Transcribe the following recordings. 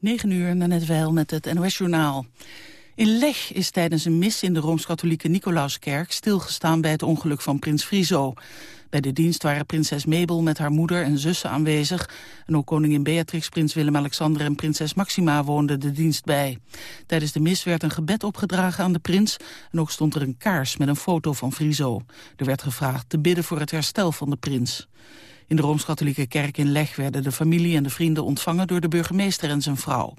9 uur, net wel met het NOS-journaal. In Leg is tijdens een mis in de Rooms-Katholieke Nicolauskerk stilgestaan bij het ongeluk van prins Friso. Bij de dienst waren prinses Mabel met haar moeder en zussen aanwezig. En ook koningin Beatrix, prins Willem-Alexander en prinses Maxima woonden de dienst bij. Tijdens de mis werd een gebed opgedragen aan de prins. En ook stond er een kaars met een foto van Friso. Er werd gevraagd te bidden voor het herstel van de prins. In de Rooms-Katholieke kerk in Leg werden de familie en de vrienden ontvangen door de burgemeester en zijn vrouw.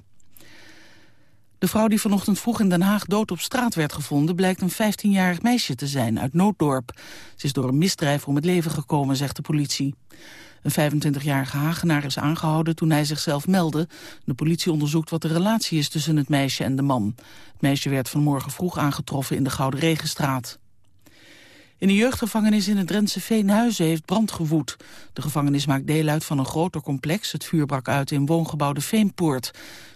De vrouw die vanochtend vroeg in Den Haag dood op straat werd gevonden... blijkt een 15-jarig meisje te zijn uit Nooddorp. Ze is door een misdrijf om het leven gekomen, zegt de politie. Een 25-jarige Hagenaar is aangehouden toen hij zichzelf meldde. De politie onderzoekt wat de relatie is tussen het meisje en de man. Het meisje werd vanmorgen vroeg aangetroffen in de Gouden Regenstraat. In de jeugdgevangenis in het Drentse Veenhuizen heeft brand gewoed. De gevangenis maakt deel uit van een groter complex. Het vuur brak uit in woongebouw de Veenpoort.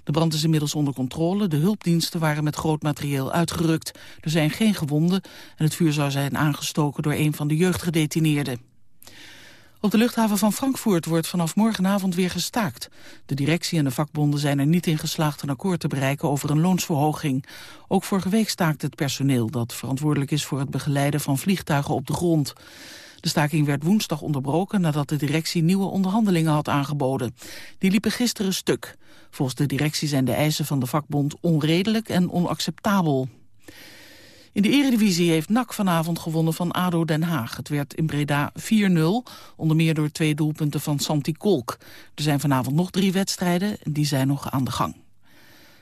De brand is inmiddels onder controle. De hulpdiensten waren met groot materieel uitgerukt. Er zijn geen gewonden en het vuur zou zijn aangestoken door een van de jeugdgedetineerden. Op de luchthaven van Frankfurt wordt vanaf morgenavond weer gestaakt. De directie en de vakbonden zijn er niet in geslaagd een akkoord te bereiken over een loonsverhoging. Ook vorige week staakte het personeel dat verantwoordelijk is voor het begeleiden van vliegtuigen op de grond. De staking werd woensdag onderbroken nadat de directie nieuwe onderhandelingen had aangeboden. Die liepen gisteren stuk. Volgens de directie zijn de eisen van de vakbond onredelijk en onacceptabel. In de eredivisie heeft NAC vanavond gewonnen van ADO Den Haag. Het werd in Breda 4-0, onder meer door twee doelpunten van Santi Kolk. Er zijn vanavond nog drie wedstrijden en die zijn nog aan de gang.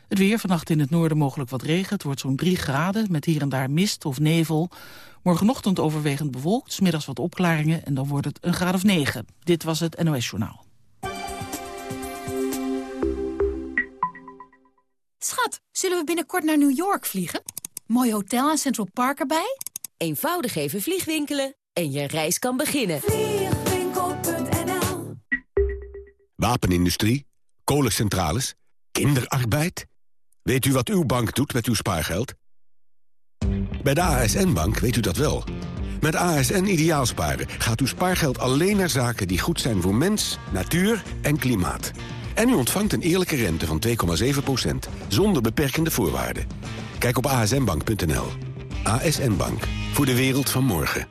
Het weer, vannacht in het noorden mogelijk wat regen. Het wordt zo'n 3 graden, met hier en daar mist of nevel. Morgenochtend overwegend bewolkt, smiddags wat opklaringen... en dan wordt het een graad of 9. Dit was het NOS Journaal. Schat, zullen we binnenkort naar New York vliegen? Mooi hotel en Central Park erbij? Eenvoudig even vliegwinkelen en je reis kan beginnen. Vliegwinkel.nl Wapenindustrie, kolencentrales, kinderarbeid. Weet u wat uw bank doet met uw spaargeld? Bij de ASN-bank weet u dat wel. Met ASN Ideaalsparen gaat uw spaargeld alleen naar zaken die goed zijn voor mens, natuur en klimaat. En u ontvangt een eerlijke rente van 2,7%, zonder beperkende voorwaarden. Kijk op asnbank.nl. ASN Bank, voor de wereld van morgen.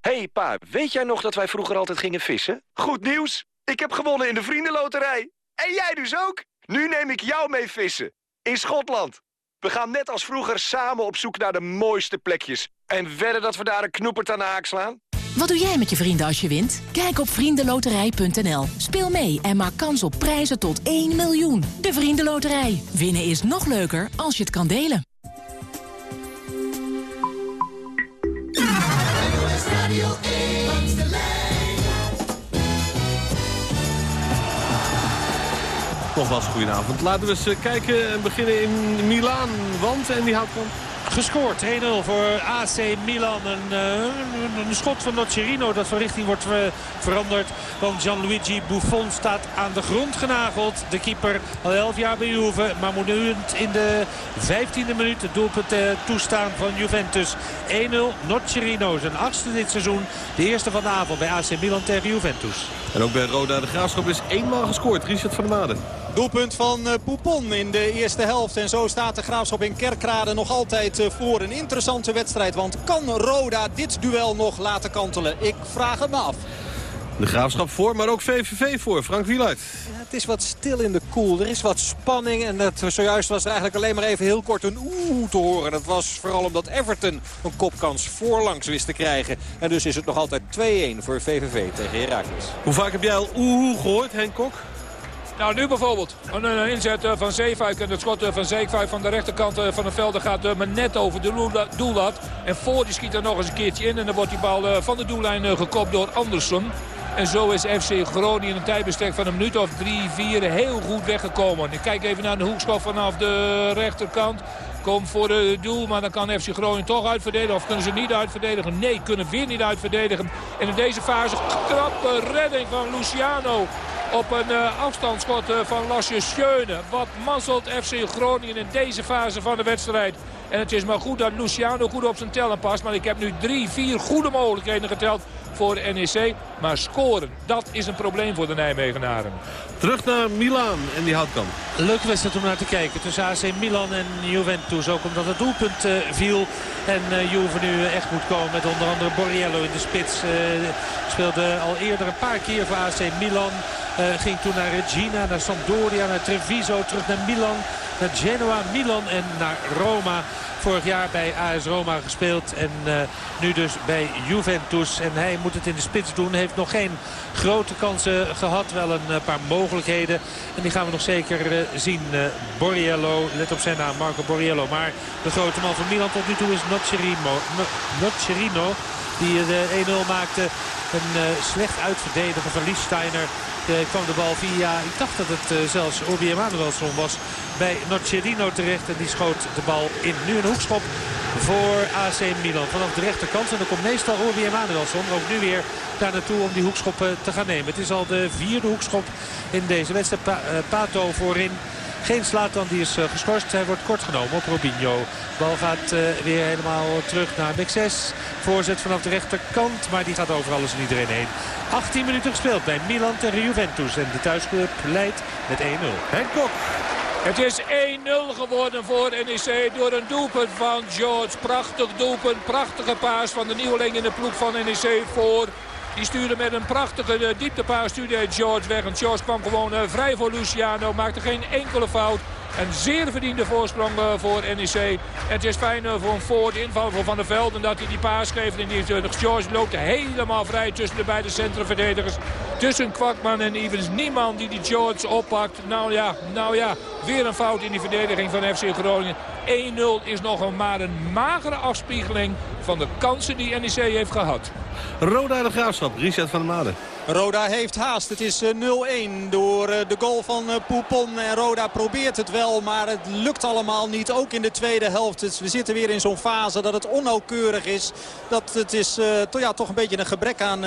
hey pa, weet jij nog dat wij vroeger altijd gingen vissen? Goed nieuws, ik heb gewonnen in de vriendenloterij. En jij dus ook? Nu neem ik jou mee vissen. In Schotland. We gaan net als vroeger samen op zoek naar de mooiste plekjes. En wedden dat we daar een knoepert aan de haak slaan? Wat doe jij met je vrienden als je wint? Kijk op vriendenloterij.nl. Speel mee en maak kans op prijzen tot 1 miljoen. De Vriendenloterij. Winnen is nog leuker als je het kan delen. Nogmaals, goedenavond. Laten we eens eh, kijken en beginnen in Milaan. Want, en die houdt van... Gescoord 1-0 voor AC Milan. Een, uh, een schot van Nocerino dat van richting wordt veranderd. Want Gianluigi Buffon staat aan de grond genageld. De keeper al 11 jaar bij Juve. Maar moet nu in de 15e minuut het doelpunt uh, toestaan van Juventus. 1-0 Nocerino. Zijn achtste dit seizoen. De eerste van de avond bij AC Milan tegen Juventus. En ook bij Roda de Graafschap is eenmaal gescoord. Richard van der Maden. Doelpunt van Poupon in de eerste helft. En zo staat de Graafschap in Kerkrade nog altijd voor. Een interessante wedstrijd, want kan Roda dit duel nog laten kantelen? Ik vraag het me af. De Graafschap voor, maar ook VVV voor. Frank Wieluid. Ja, het is wat stil in de koel. Er is wat spanning. En dat, zojuist was er eigenlijk alleen maar even heel kort een oeh te horen. Dat was vooral omdat Everton een kopkans voorlangs wist te krijgen. En dus is het nog altijd 2-1 voor VVV tegen Heracles. Hoe vaak heb jij al oeh gehoord, Henk Kok? Nou, nu bijvoorbeeld een, inzet van Zeefuik. En het schot van Zeefuik van de rechterkant van het veld gaat maar net over de doellat. En voor die schiet er nog eens een keertje in. En dan wordt die bal van de doellijn gekopt door Andersen. En zo is FC Groningen een tijdbestek van een minuut of drie, vier heel goed weggekomen. Ik kijk even naar de hoekschop vanaf de rechterkant. Komt voor de doel, maar dan kan FC Groningen toch uitverdedigen. Of kunnen ze niet uitverdedigen? Nee, kunnen weer niet uitverdedigen. En in deze fase krappe redding van Luciano op een uh, afstandsschot uh, van Lasje Schöne. Wat mazzelt FC Groningen in deze fase van de wedstrijd. En het is maar goed dat Luciano goed op zijn tellen past. Maar ik heb nu drie, vier goede mogelijkheden geteld voor de NEC. Maar scoren, dat is een probleem voor de Nijmegenaren. Terug naar Milaan en die houtkamp. leuke wedstrijd om naar te kijken tussen AC Milan en Juventus. Ook omdat het doelpunt uh, viel. En uh, Juve nu echt moet komen met onder andere Borriello in de spits. Uh, speelde al eerder een paar keer voor AC Milan. Ging toen naar Regina, naar Sampdoria, naar Treviso, terug naar Milan. Naar Genoa, Milan en naar Roma. Vorig jaar bij AS Roma gespeeld en uh, nu dus bij Juventus. En hij moet het in de spits doen. Heeft nog geen grote kansen gehad. Wel een uh, paar mogelijkheden. En die gaan we nog zeker uh, zien. Borriello, let op zijn naam, Marco Borriello. Maar de grote man van Milan tot nu toe is Nocerino. Die de 1-0 maakte. Een slecht uitverdediger van Liesteiner uh, kwam de bal via, ik dacht dat het uh, zelfs Orbi Emanuelson was, bij Nocerino terecht. En die schoot de bal in. Nu een hoekschop voor AC Milan. Vanaf de rechterkant. En dan komt meestal Orbi Emanuelson ook nu weer daar naartoe om die hoekschoppen te gaan nemen. Het is al de vierde hoekschop in deze wedstrijd. Uh, Pato voorin. Geen Slatan die is geschorst. Hij wordt kort genomen op Robinho. Bal gaat uh, weer helemaal terug naar Mexes. Voorzet vanaf de rechterkant. Maar die gaat over alles en iedereen heen. 18 minuten gespeeld bij Milan tegen Juventus. En de thuisclub leidt met 1-0. Henk Kok. Het is 1-0 geworden voor NEC door een doelpunt van George. Prachtig doelpunt, prachtige paas van de nieuweling in de ploeg van NEC voor. Die stuurde met een prachtige dieptepaas stuurde George weg. En George kwam gewoon vrij voor Luciano. Maakte geen enkele fout. Een zeer verdiende voorsprong eh, voor NEC. Het is fijn eh, voor een voor de inval voor Van der Veld. En dat hij die paas geeft. En die uh, George loopt helemaal vrij tussen de beide centrumverdedigers. Tussen Kwakman en Evans. Niemand die die George oppakt. Nou ja, nou ja. Weer een fout in die verdediging van FC Groningen. 1-0 is nog een maar een magere afspiegeling van de kansen die NEC heeft gehad. Roda de Graafschap, Richard van der Made. Roda heeft haast. Het is 0-1 door de goal van Poupon. En Roda probeert het wel, maar het lukt allemaal niet. Ook in de tweede helft. We zitten weer in zo'n fase dat het onnauwkeurig is. Dat het is ja, toch een beetje een gebrek aan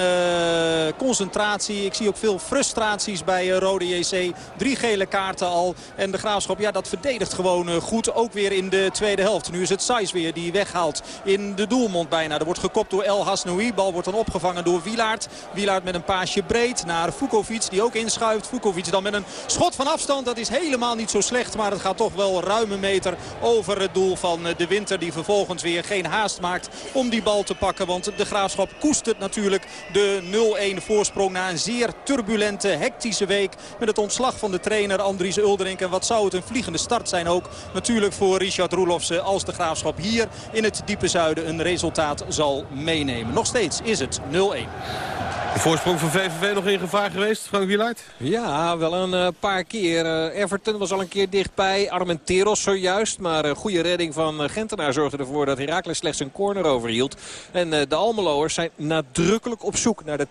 concentratie. Ik zie ook veel frustraties bij Rode JC. Drie gele kaarten al. En de Graafschap, ja, dat verdedigt gewoon goed. Ook weer in de tweede helft. Nu is het Saiz weer die weghaalt in de doelmond bijna. Er wordt gekopt door El Hasnoui. Bal wordt dan opgevangen door Wilaert. Wilaert met een paasje breed naar Vukovic die ook inschuift. Vukovic dan met een schot van afstand. Dat is helemaal niet zo slecht. Maar het gaat toch wel ruime meter over het doel van de Winter. Die vervolgens weer geen haast maakt om die bal te pakken. Want de Graafschap koestert natuurlijk de 0-1 voorsprong na een zeer turbulente, hectische week. Met het ontslag van de trainer Andries Ulderink. En wat zou het een vliegende start zijn ook natuurlijk voor Richard Roelofsen. Als de Graafschap hier in het diepe zuiden een resultaat zal meenemen. Nog steeds is het 0-1. De voorsprong van VVV nog in gevaar geweest, Frank Wieluid? Ja, wel een uh, paar keer. Uh, Everton was al een keer dichtbij. Armenteros zojuist. Maar een goede redding van Gentenaar zorgde ervoor dat Heracles slechts een corner overhield. En de Almeloers zijn nadrukkelijk op zoek naar de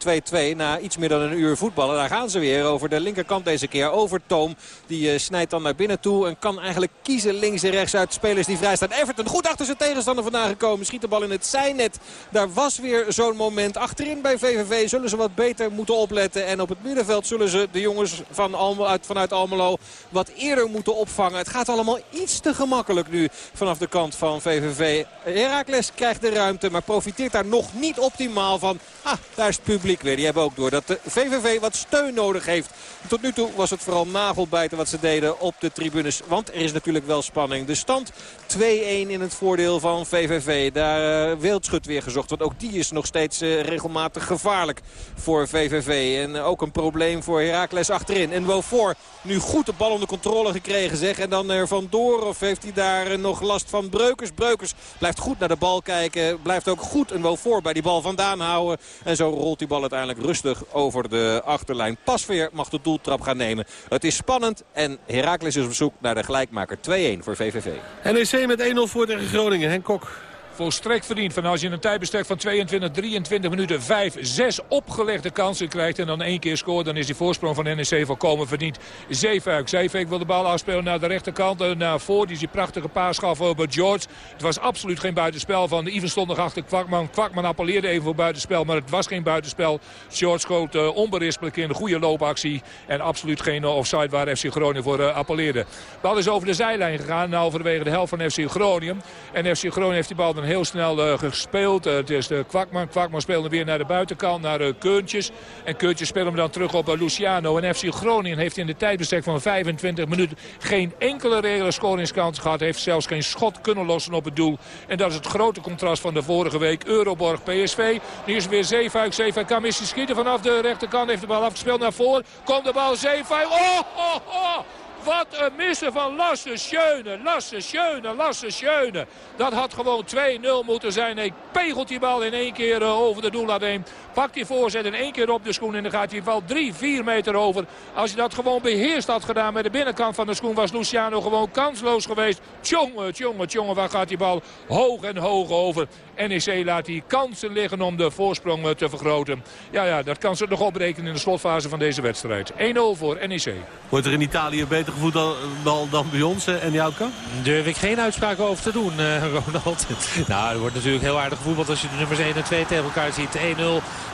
2-2. Na iets meer dan een uur voetballen. Daar gaan ze weer over de linkerkant deze keer. Over Toom. Die snijdt dan naar binnen toe. En kan eigenlijk kiezen links en rechts uit spelers die vrij staan. Everton goed achter zijn tegenstander vandaan gekomen. Schiet de bal in het zijnet. Daar was weer zo'n moment. Achterin bij VVV zullen ze wat beter moeten opletten. En op het middenveld zullen ze de jongens van Almelo, uit, vanuit Almelo wat eerder moeten opvangen. Het gaat allemaal iets te gemakkelijk nu vanaf de kant van VVV. Heracles krijgt de ruimte, maar profiteert daar nog niet optimaal van. Ah, daar is het publiek weer. Die hebben ook door dat de VVV wat steun nodig heeft. Tot nu toe was het vooral nagelbijten wat ze deden op de tribunes. Want er is natuurlijk wel spanning. De stand 2-1 in het voordeel van VVV. Daar uh, Wildschut weer gezocht. Want ook die is nog steeds uh, regelmatig gevaarlijk voor VVV. En ook een probleem voor Heracles achterin. En Wofor nu goed de bal onder controle gekregen zeg. En dan er vandoor of heeft hij daar nog last van Breukers. Breukers blijft goed naar de bal kijken. Blijft ook goed een Wofor bij die bal vandaan houden. En zo rolt die bal uiteindelijk rustig over de achterlijn. Pasveer mag de doeltrap gaan nemen. Het is spannend en Heracles is op zoek naar de gelijkmaker 2-1 voor VVV. NEC met 1-0 voor tegen Groningen. Henk Kok volstrekt verdiend. Van als je een tijdbestek van 22, 23 minuten 5, 6 opgelegde kansen krijgt... en dan één keer scoort, dan is die voorsprong van NEC volkomen verdiend. Zeefuik. Zeefuik wil de bal afspelen naar de rechterkant. Eh, naar voor, die die prachtige paas gaf over George. Het was absoluut geen buitenspel van. Even stond achter Kwakman. Kwakman appelleerde even voor buitenspel, maar het was geen buitenspel. George schoot uh, onberispelijk in een goede loopactie. En absoluut geen offside waar FC Groningen voor uh, appelleerde. De bal is over de zijlijn gegaan, nou overwege de helft van FC Groningen. En FC Groningen heeft die bal heel snel gespeeld. het is de Kwakman. Kwakman speelde weer naar de buitenkant, naar Keuntjes. En Keuntjes speelt hem dan terug op Luciano. En FC Groningen heeft in de tijdbestek van 25 minuten geen enkele reële scoringskans gehad. Heeft zelfs geen schot kunnen lossen op het doel. En dat is het grote contrast van de vorige week. Euroborg PSV. Nu is weer Zeefuik. Zeefuik kan misschien schieten vanaf de rechterkant. Heeft de bal afgespeeld naar voren. Komt de bal Zeefuik. Oh, oh, oh. Wat een missen van Lasse Schöne. Lasse Schöne, Lasse Schöne. Dat had gewoon 2-0 moeten zijn. Hij pegelt die bal in één keer eh, over de doellat heen. Pakt die voorzet in één keer op de schoen. En dan gaat hij wel 3, 4 meter over. Als hij dat gewoon beheerst had gedaan met de binnenkant van de schoen... was Luciano gewoon kansloos geweest. Tjonge, tjonge, tjonge. Waar gaat die bal hoog en hoog over. NEC laat die kansen liggen om de voorsprong eh, te vergroten. Ja, ja, dat kan ze nog opbreken in de slotfase van deze wedstrijd. 1-0 voor NEC. Wordt er in Italië beter gevoetbal dan, dan bij ons en jouw kant? Durf ik geen uitspraak over te doen, uh, Ronald. nou, er wordt natuurlijk heel aardig gevoetbald als je de nummers 1 en 2 tegen elkaar ziet. 1-0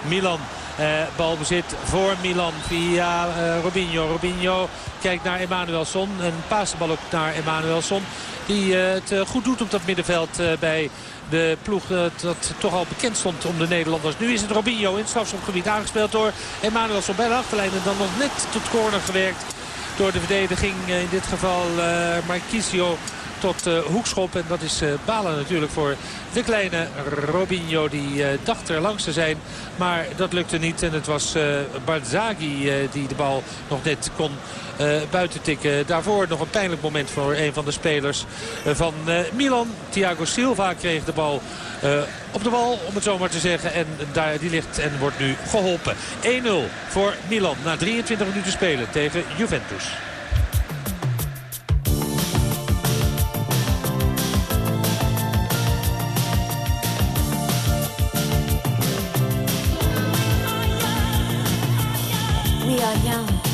Milan. Uh, balbezit voor Milan via uh, Robinho. Robinho kijkt naar Emanuelson. En paast de bal ook naar Emanuelson. Die uh, het goed doet op dat middenveld bij de ploeg dat toch al bekend stond om de Nederlanders. Nu is het Robinho in het strafschopgebied aangespeeld door Emanuelson bij de achterlijn. En dan nog net tot corner gewerkt door de verdediging. In dit geval Marquisio tot uh, hoekschop. En dat is uh, balen natuurlijk voor de kleine Robinho. Die uh, dacht er langs te zijn. Maar dat lukte niet. En het was Barzaghi die de bal nog net kon buiten tikken. Daarvoor nog een pijnlijk moment voor een van de spelers van Milan. Thiago Silva kreeg de bal op de bal, om het zo maar te zeggen. En daar, die ligt en wordt nu geholpen. 1-0 voor Milan na 23 minuten spelen tegen Juventus. En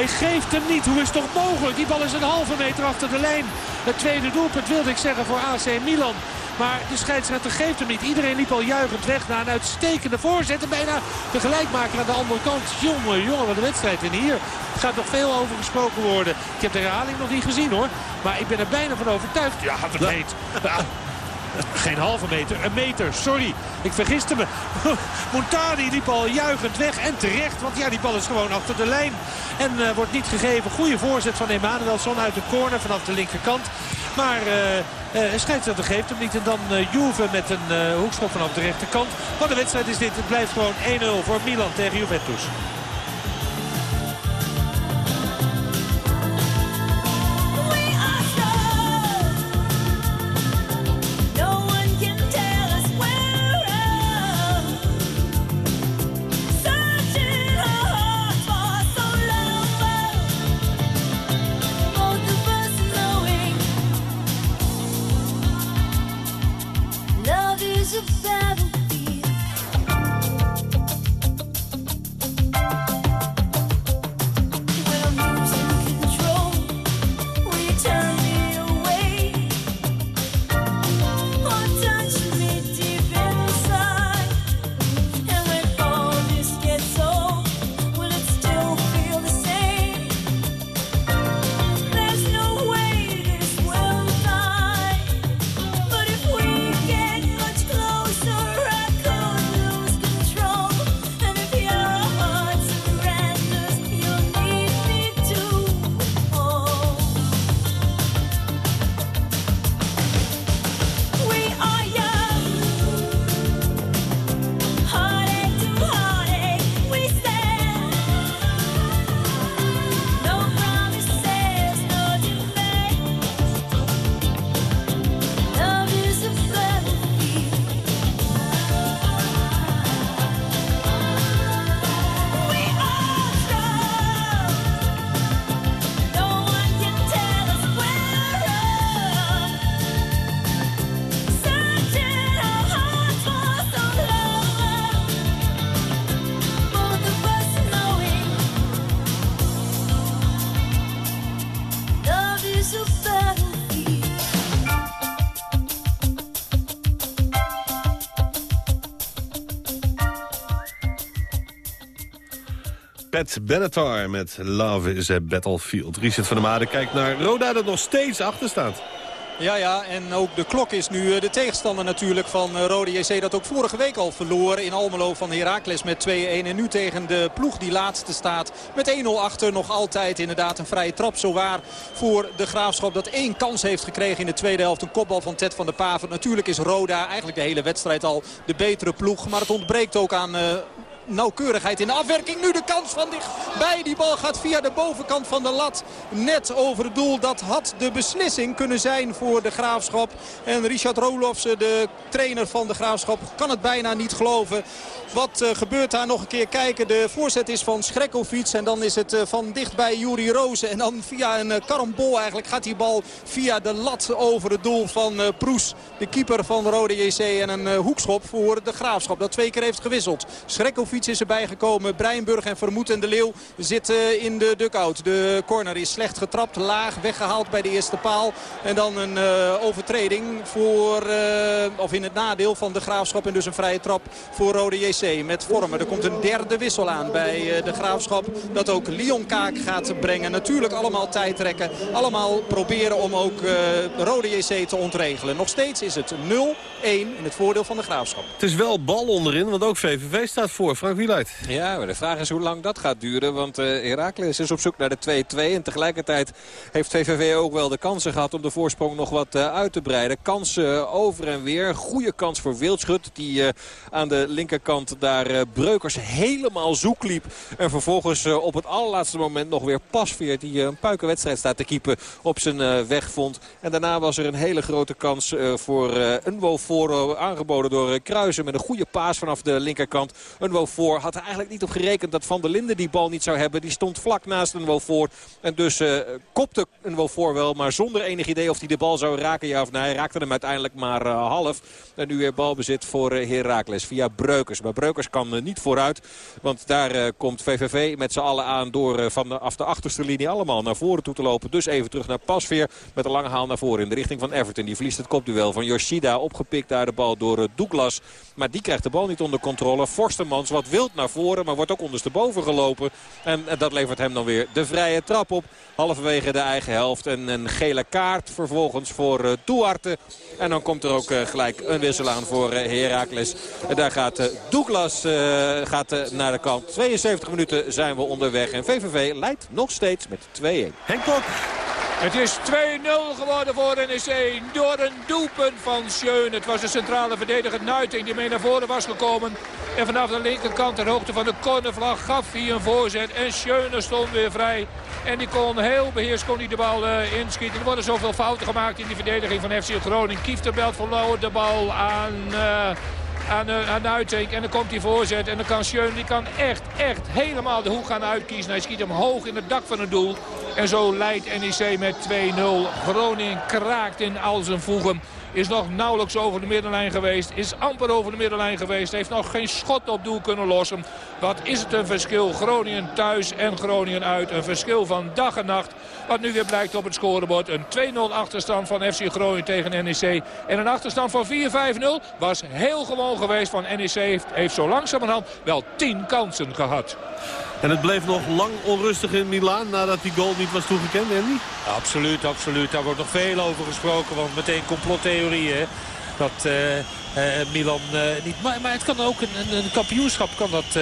Hij geeft hem niet. Hoe is het toch mogelijk? Die bal is een halve meter achter de lijn. Het tweede doelpunt wilde ik zeggen voor AC Milan. Maar de scheidsrechter geeft hem niet. Iedereen liep al juichend weg naar een uitstekende voorzet. En bijna de gelijkmaker aan de andere kant. Jongen, jongen, wat een wedstrijd. En hier gaat nog veel over gesproken worden. Ik heb de herhaling nog niet gezien hoor. Maar ik ben er bijna van overtuigd. Ja, het heet. Geen halve meter, een meter. Sorry, ik vergiste me. Montani liep al juichend weg en terecht. Want ja, die bal is gewoon achter de lijn. En uh, wordt niet gegeven. Goede voorzet van Emanuelson uit de corner vanaf de linkerkant. Maar uh, uh, scheidsrechter geeft hem niet. En dan uh, Juve met een hoekschop vanaf de rechterkant. Wat een wedstrijd is dit. Het blijft gewoon 1-0 voor Milan tegen Juventus. Pat Benatar met Love is a Battlefield. Richard van der Made kijkt naar Roda dat nog steeds achter staat. Ja, ja, en ook de klok is nu eh, de tegenstander natuurlijk van eh, Rode JC. Dat ook vorige week al verloor in Almelo van Heracles met 2-1. En nu tegen de ploeg die laatste staat met 1-0 achter. Nog altijd inderdaad een vrije trap. Zowaar voor de Graafschap dat één kans heeft gekregen in de tweede helft. Een kopbal van Ted van der Paven. Natuurlijk is Roda eigenlijk de hele wedstrijd al de betere ploeg. Maar het ontbreekt ook aan uh, nauwkeurigheid in de afwerking. Nu de kans van dichtbij. Die bal gaat via de bovenkant van de lat. Net over het doel. Dat had de beslissing kunnen zijn voor de Graafschap. En Richard Rolofsen, de trainer van de Graafschap, kan het bijna niet geloven. Wat uh, gebeurt daar nog een keer kijken. De voorzet is van Schrekkovic. En dan is het uh, van dichtbij Juri Rozen. En dan via een uh, karambol eigenlijk gaat die bal via de lat over het doel van Proes. De keeper van Rode JC. En een hoekschop voor de Graafschap. Dat twee keer heeft gewisseld. Schrekkovic is erbij gekomen. Breinburg en Vermoed en de Leeuw zitten in de dugout. De corner is slecht getrapt. Laag weggehaald bij de eerste paal. En dan een overtreding voor, of in het nadeel van de Graafschap. En dus een vrije trap voor Rode JC met vormen. Er komt een derde wissel aan bij eh, de Graafschap. Dat ook Lyon Kaak gaat brengen. Natuurlijk allemaal tijd trekken. Allemaal proberen om ook Rode JC te ontregelen. Nog steeds is het 0-1 in het voordeel van de Graafschap. Het is wel bal onderin, want ook VVV staat voor. Frank. Ja, maar de vraag is hoe lang dat gaat duren. Want uh, Heracles is op zoek naar de 2-2. En tegelijkertijd heeft VVV ook wel de kansen gehad om de voorsprong nog wat uh, uit te breiden. Kansen over en weer. Goede kans voor Wildschut. Die aan de linkerkant daar eh, Breukers helemaal zoek liep. En vervolgens eh, op het allerlaatste moment nog weer Pasveert. Die eh, een puikenwedstrijd staat te keepen op zijn weg vond. En daarna was er een hele grote kans voor een Woforo aangeboden door Kruisen. Met een goede paas vanaf de linkerkant. Een Wofor had er eigenlijk niet op gerekend dat Van der Linden die bal niet zou hebben. Die stond vlak naast een Wofor. En dus kopte een Wofor wel. Maar zonder enig idee of hij de bal zou raken ja of nee. Hij raakte hem uiteindelijk maar half. En nu weer balbezit voor Herakles via Breukers. Maar Breukers kan eh, niet vooruit. Want daar eh, komt VVV met z'n allen aan door eh, vanaf de achterste linie allemaal naar voren toe te lopen. Dus even terug naar Pasveer met een lange haal naar voren in de richting van Everton. Die verliest het kopduel van Yoshida. Opgepikt daar de bal door Douglas. Maar die krijgt de bal niet onder controle. Forstermans wat wild naar voren, maar wordt ook ondersteboven gelopen. En, dat levert hem dan weer de vrije trap op. Halverwege de eigen helft. En een gele kaart vervolgens voor uh, Duarte. En dan komt er ook uh, gelijk een wissel aan voor uh, Heracles. En daar gaat Douglas gaat, naar de kant. 72 minuten zijn we onderweg. En VVV leidt nog steeds met 2-1. Henk Klok. Het is 2-0 geworden voor NEC door een doelpunt van Schöne. Het was de centrale verdediger Nuiting die mee naar voren was gekomen. En vanaf de linkerkant ter hoogte van de cornervlag gaf hij een voorzet. En Schöne stond weer vrij. En die kon heel beheerst kon hij de bal uh, inschieten. Er worden zoveel fouten gemaakt in die verdediging van FC Groningen. Kiefterbelt verloor de bal aan... Uh, aan, aan Uitink. En dan komt hij voorzet. En dan kan Schöne, die kan echt, echt helemaal de hoek gaan uitkiezen. Hij schiet hem hoog in het dak van het doel. En zo leidt NEC met 2-0. Groningen kraakt in al zijn voegen. Is nog nauwelijks over de middenlijn geweest. Is amper over de middenlijn geweest. Heeft nog geen schot op doel kunnen lossen. Wat is het een verschil. Groningen thuis en Groningen uit. Een verschil van dag en nacht. Wat nu weer blijkt op het scorebord. Een 2-0 achterstand van FC Groningen tegen NEC. En een achterstand van 4-5-0 was heel gewoon geweest. Van NEC heeft, heeft zo langzamerhand wel 10 kansen gehad. En het bleef nog lang onrustig in Milaan nadat die goal niet was toegekend, Andy? Absoluut, absoluut. Daar wordt nog veel over gesproken, want meteen complottheorieën. Dat uh, uh, Milan uh, niet... Maar, maar, het kan ook een, een kampioenschap kan dat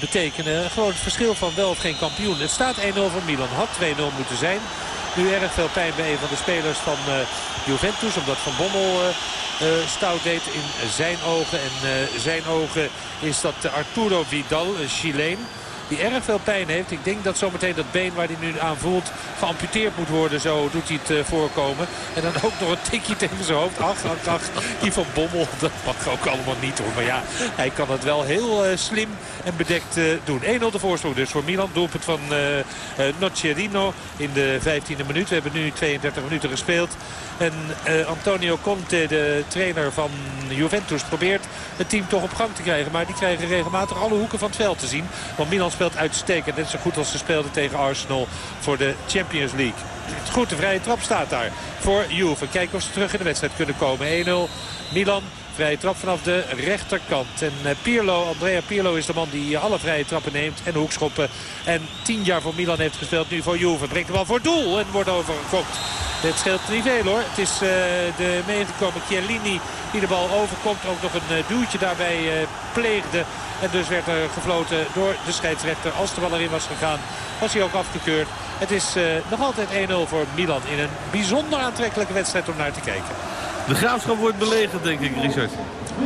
betekenen. Gewoon het verschil van wel of geen kampioen. Het staat 1-0 voor Milan. Had 2-0 moeten zijn. Nu erg veel pijn bij een van de spelers van Juventus. Omdat Van Bommel stout deed in zijn ogen. En zijn ogen is dat Arturo Vidal, een Chileen die erg veel pijn heeft. Ik denk dat zometeen dat been waar hij nu aan voelt geamputeerd moet worden. Zo doet hij het uh, voorkomen. En dan ook nog een tikje tegen zijn hoofd. Ach, ach, ach. Die van Bommel, dat mag ook allemaal niet hoor. Maar ja, hij kan het wel heel uh, slim en bedekt uh, doen. 1-0 de voorsprong dus voor Milan. Doelpunt van Nocerino in de 15e minuut. We hebben nu 32 minuten gespeeld. En Antonio Conte, de trainer van Juventus, probeert het team toch op gang te krijgen. Maar die krijgen regelmatig alle hoeken van het veld te zien. Want Milan speelt uitstekend. Net zo goed als ze speelden tegen Arsenal voor de Champions League. Goed, de vrije trap staat daar voor Juve. Kijken of ze terug in de wedstrijd kunnen komen. 1-0 Milan vrije trap vanaf de rechterkant. En uh, Pirlo, Andrea Pirlo is de man die alle vrije trappen neemt en hoekschoppen. En tien jaar voor Milan heeft gespeeld, nu voor Juve. Brengt de bal voor doel en wordt overgekopt. Dit scheelt niet veel hoor. Het is uh, de meegekomen Chiellini die de bal overkomt. Ook nog een uh, duwtje daarbij uh, pleegde. En dus werd er gefloten door de scheidsrechter. Als de bal erin was gegaan, was hij ook afgekeurd. Het is nog altijd 1-0 voor Milan in een bijzonder aantrekkelijke wedstrijd om naar te kijken. De graafschap wordt belegerd, denk ik, Richard.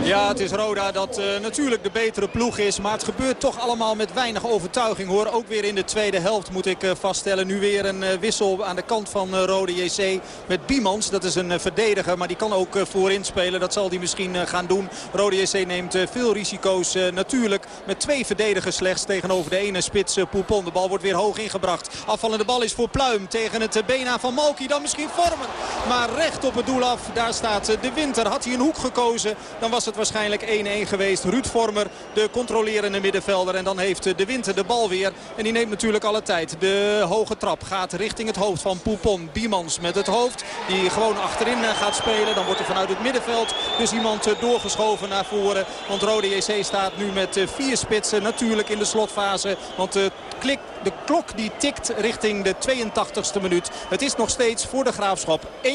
Ja, het is Roda dat uh, natuurlijk de betere ploeg is. Maar het gebeurt toch allemaal met weinig overtuiging hoor. Ook weer in de tweede helft moet ik uh, vaststellen. Nu weer een uh, wissel aan de kant van Rode JC met Biemans. Dat is een verdediger, maar die kan ook voorin spelen. Dat zal hij misschien gaan doen. Rode JC neemt veel risico's natuurlijk. Met twee verdedigers slechts tegenover de ene spits Poupon. De bal wordt weer hoog ingebracht. Afvallende bal is voor Pluim tegen het been van Malki. Dan misschien vormen. Maar recht op het doel af. Daar staat de winter. Had hij een hoek gekozen, dan was het waarschijnlijk 1-1 geweest. Ruud Vormer, de controlerende middenvelder. En dan heeft de winter de bal weer. En die neemt natuurlijk alle tijd. De hoge trap gaat richting het hoofd van Poupon. Biemans met het hoofd. Die gewoon achterin eh, gaat spelen. Dan wordt er vanuit het middenveld dus iemand eh, doorgeschoven naar voren. Want Rode JC staat nu met eh, vier spitsen natuurlijk in de slotfase. Want klik, de klok die tikt richting de 82e minuut. Het is nog steeds voor de Graafschap 1-0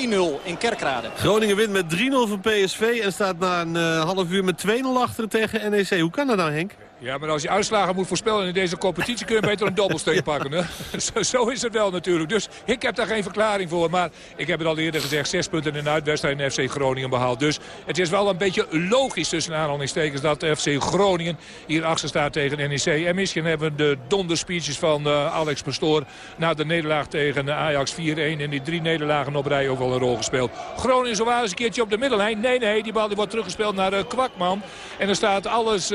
in Kerkrade. Groningen wint met 3-0 van PSV en staat na een uh, half uur met 2-0 achter tegen NEC. Hoe kan dat nou, Henk? Ja, maar als je uitslagen moet voorspellen in deze competitie... kun je beter een dobbelsteen pakken. Hè? Zo, zo, is het wel natuurlijk. Dus ik heb daar geen verklaring voor. Maar ik heb het al eerder gezegd. Zes punten in de uitwedstrijd in FC Groningen behaald. Dus het is wel een beetje logisch tussen aanhalingstekens... dat FC Groningen hier achter staat tegen NEC. En misschien hebben de donderspeeches van uh, Alex Pastoor... na de nederlaag tegen Ajax 4-1... en die drie nederlagen op rij ook wel een rol gespeeld. Groningen zo eens een keertje op de middellijn. Nee, nee, die bal die wordt teruggespeeld naar uh, Kwakman. En er staat alles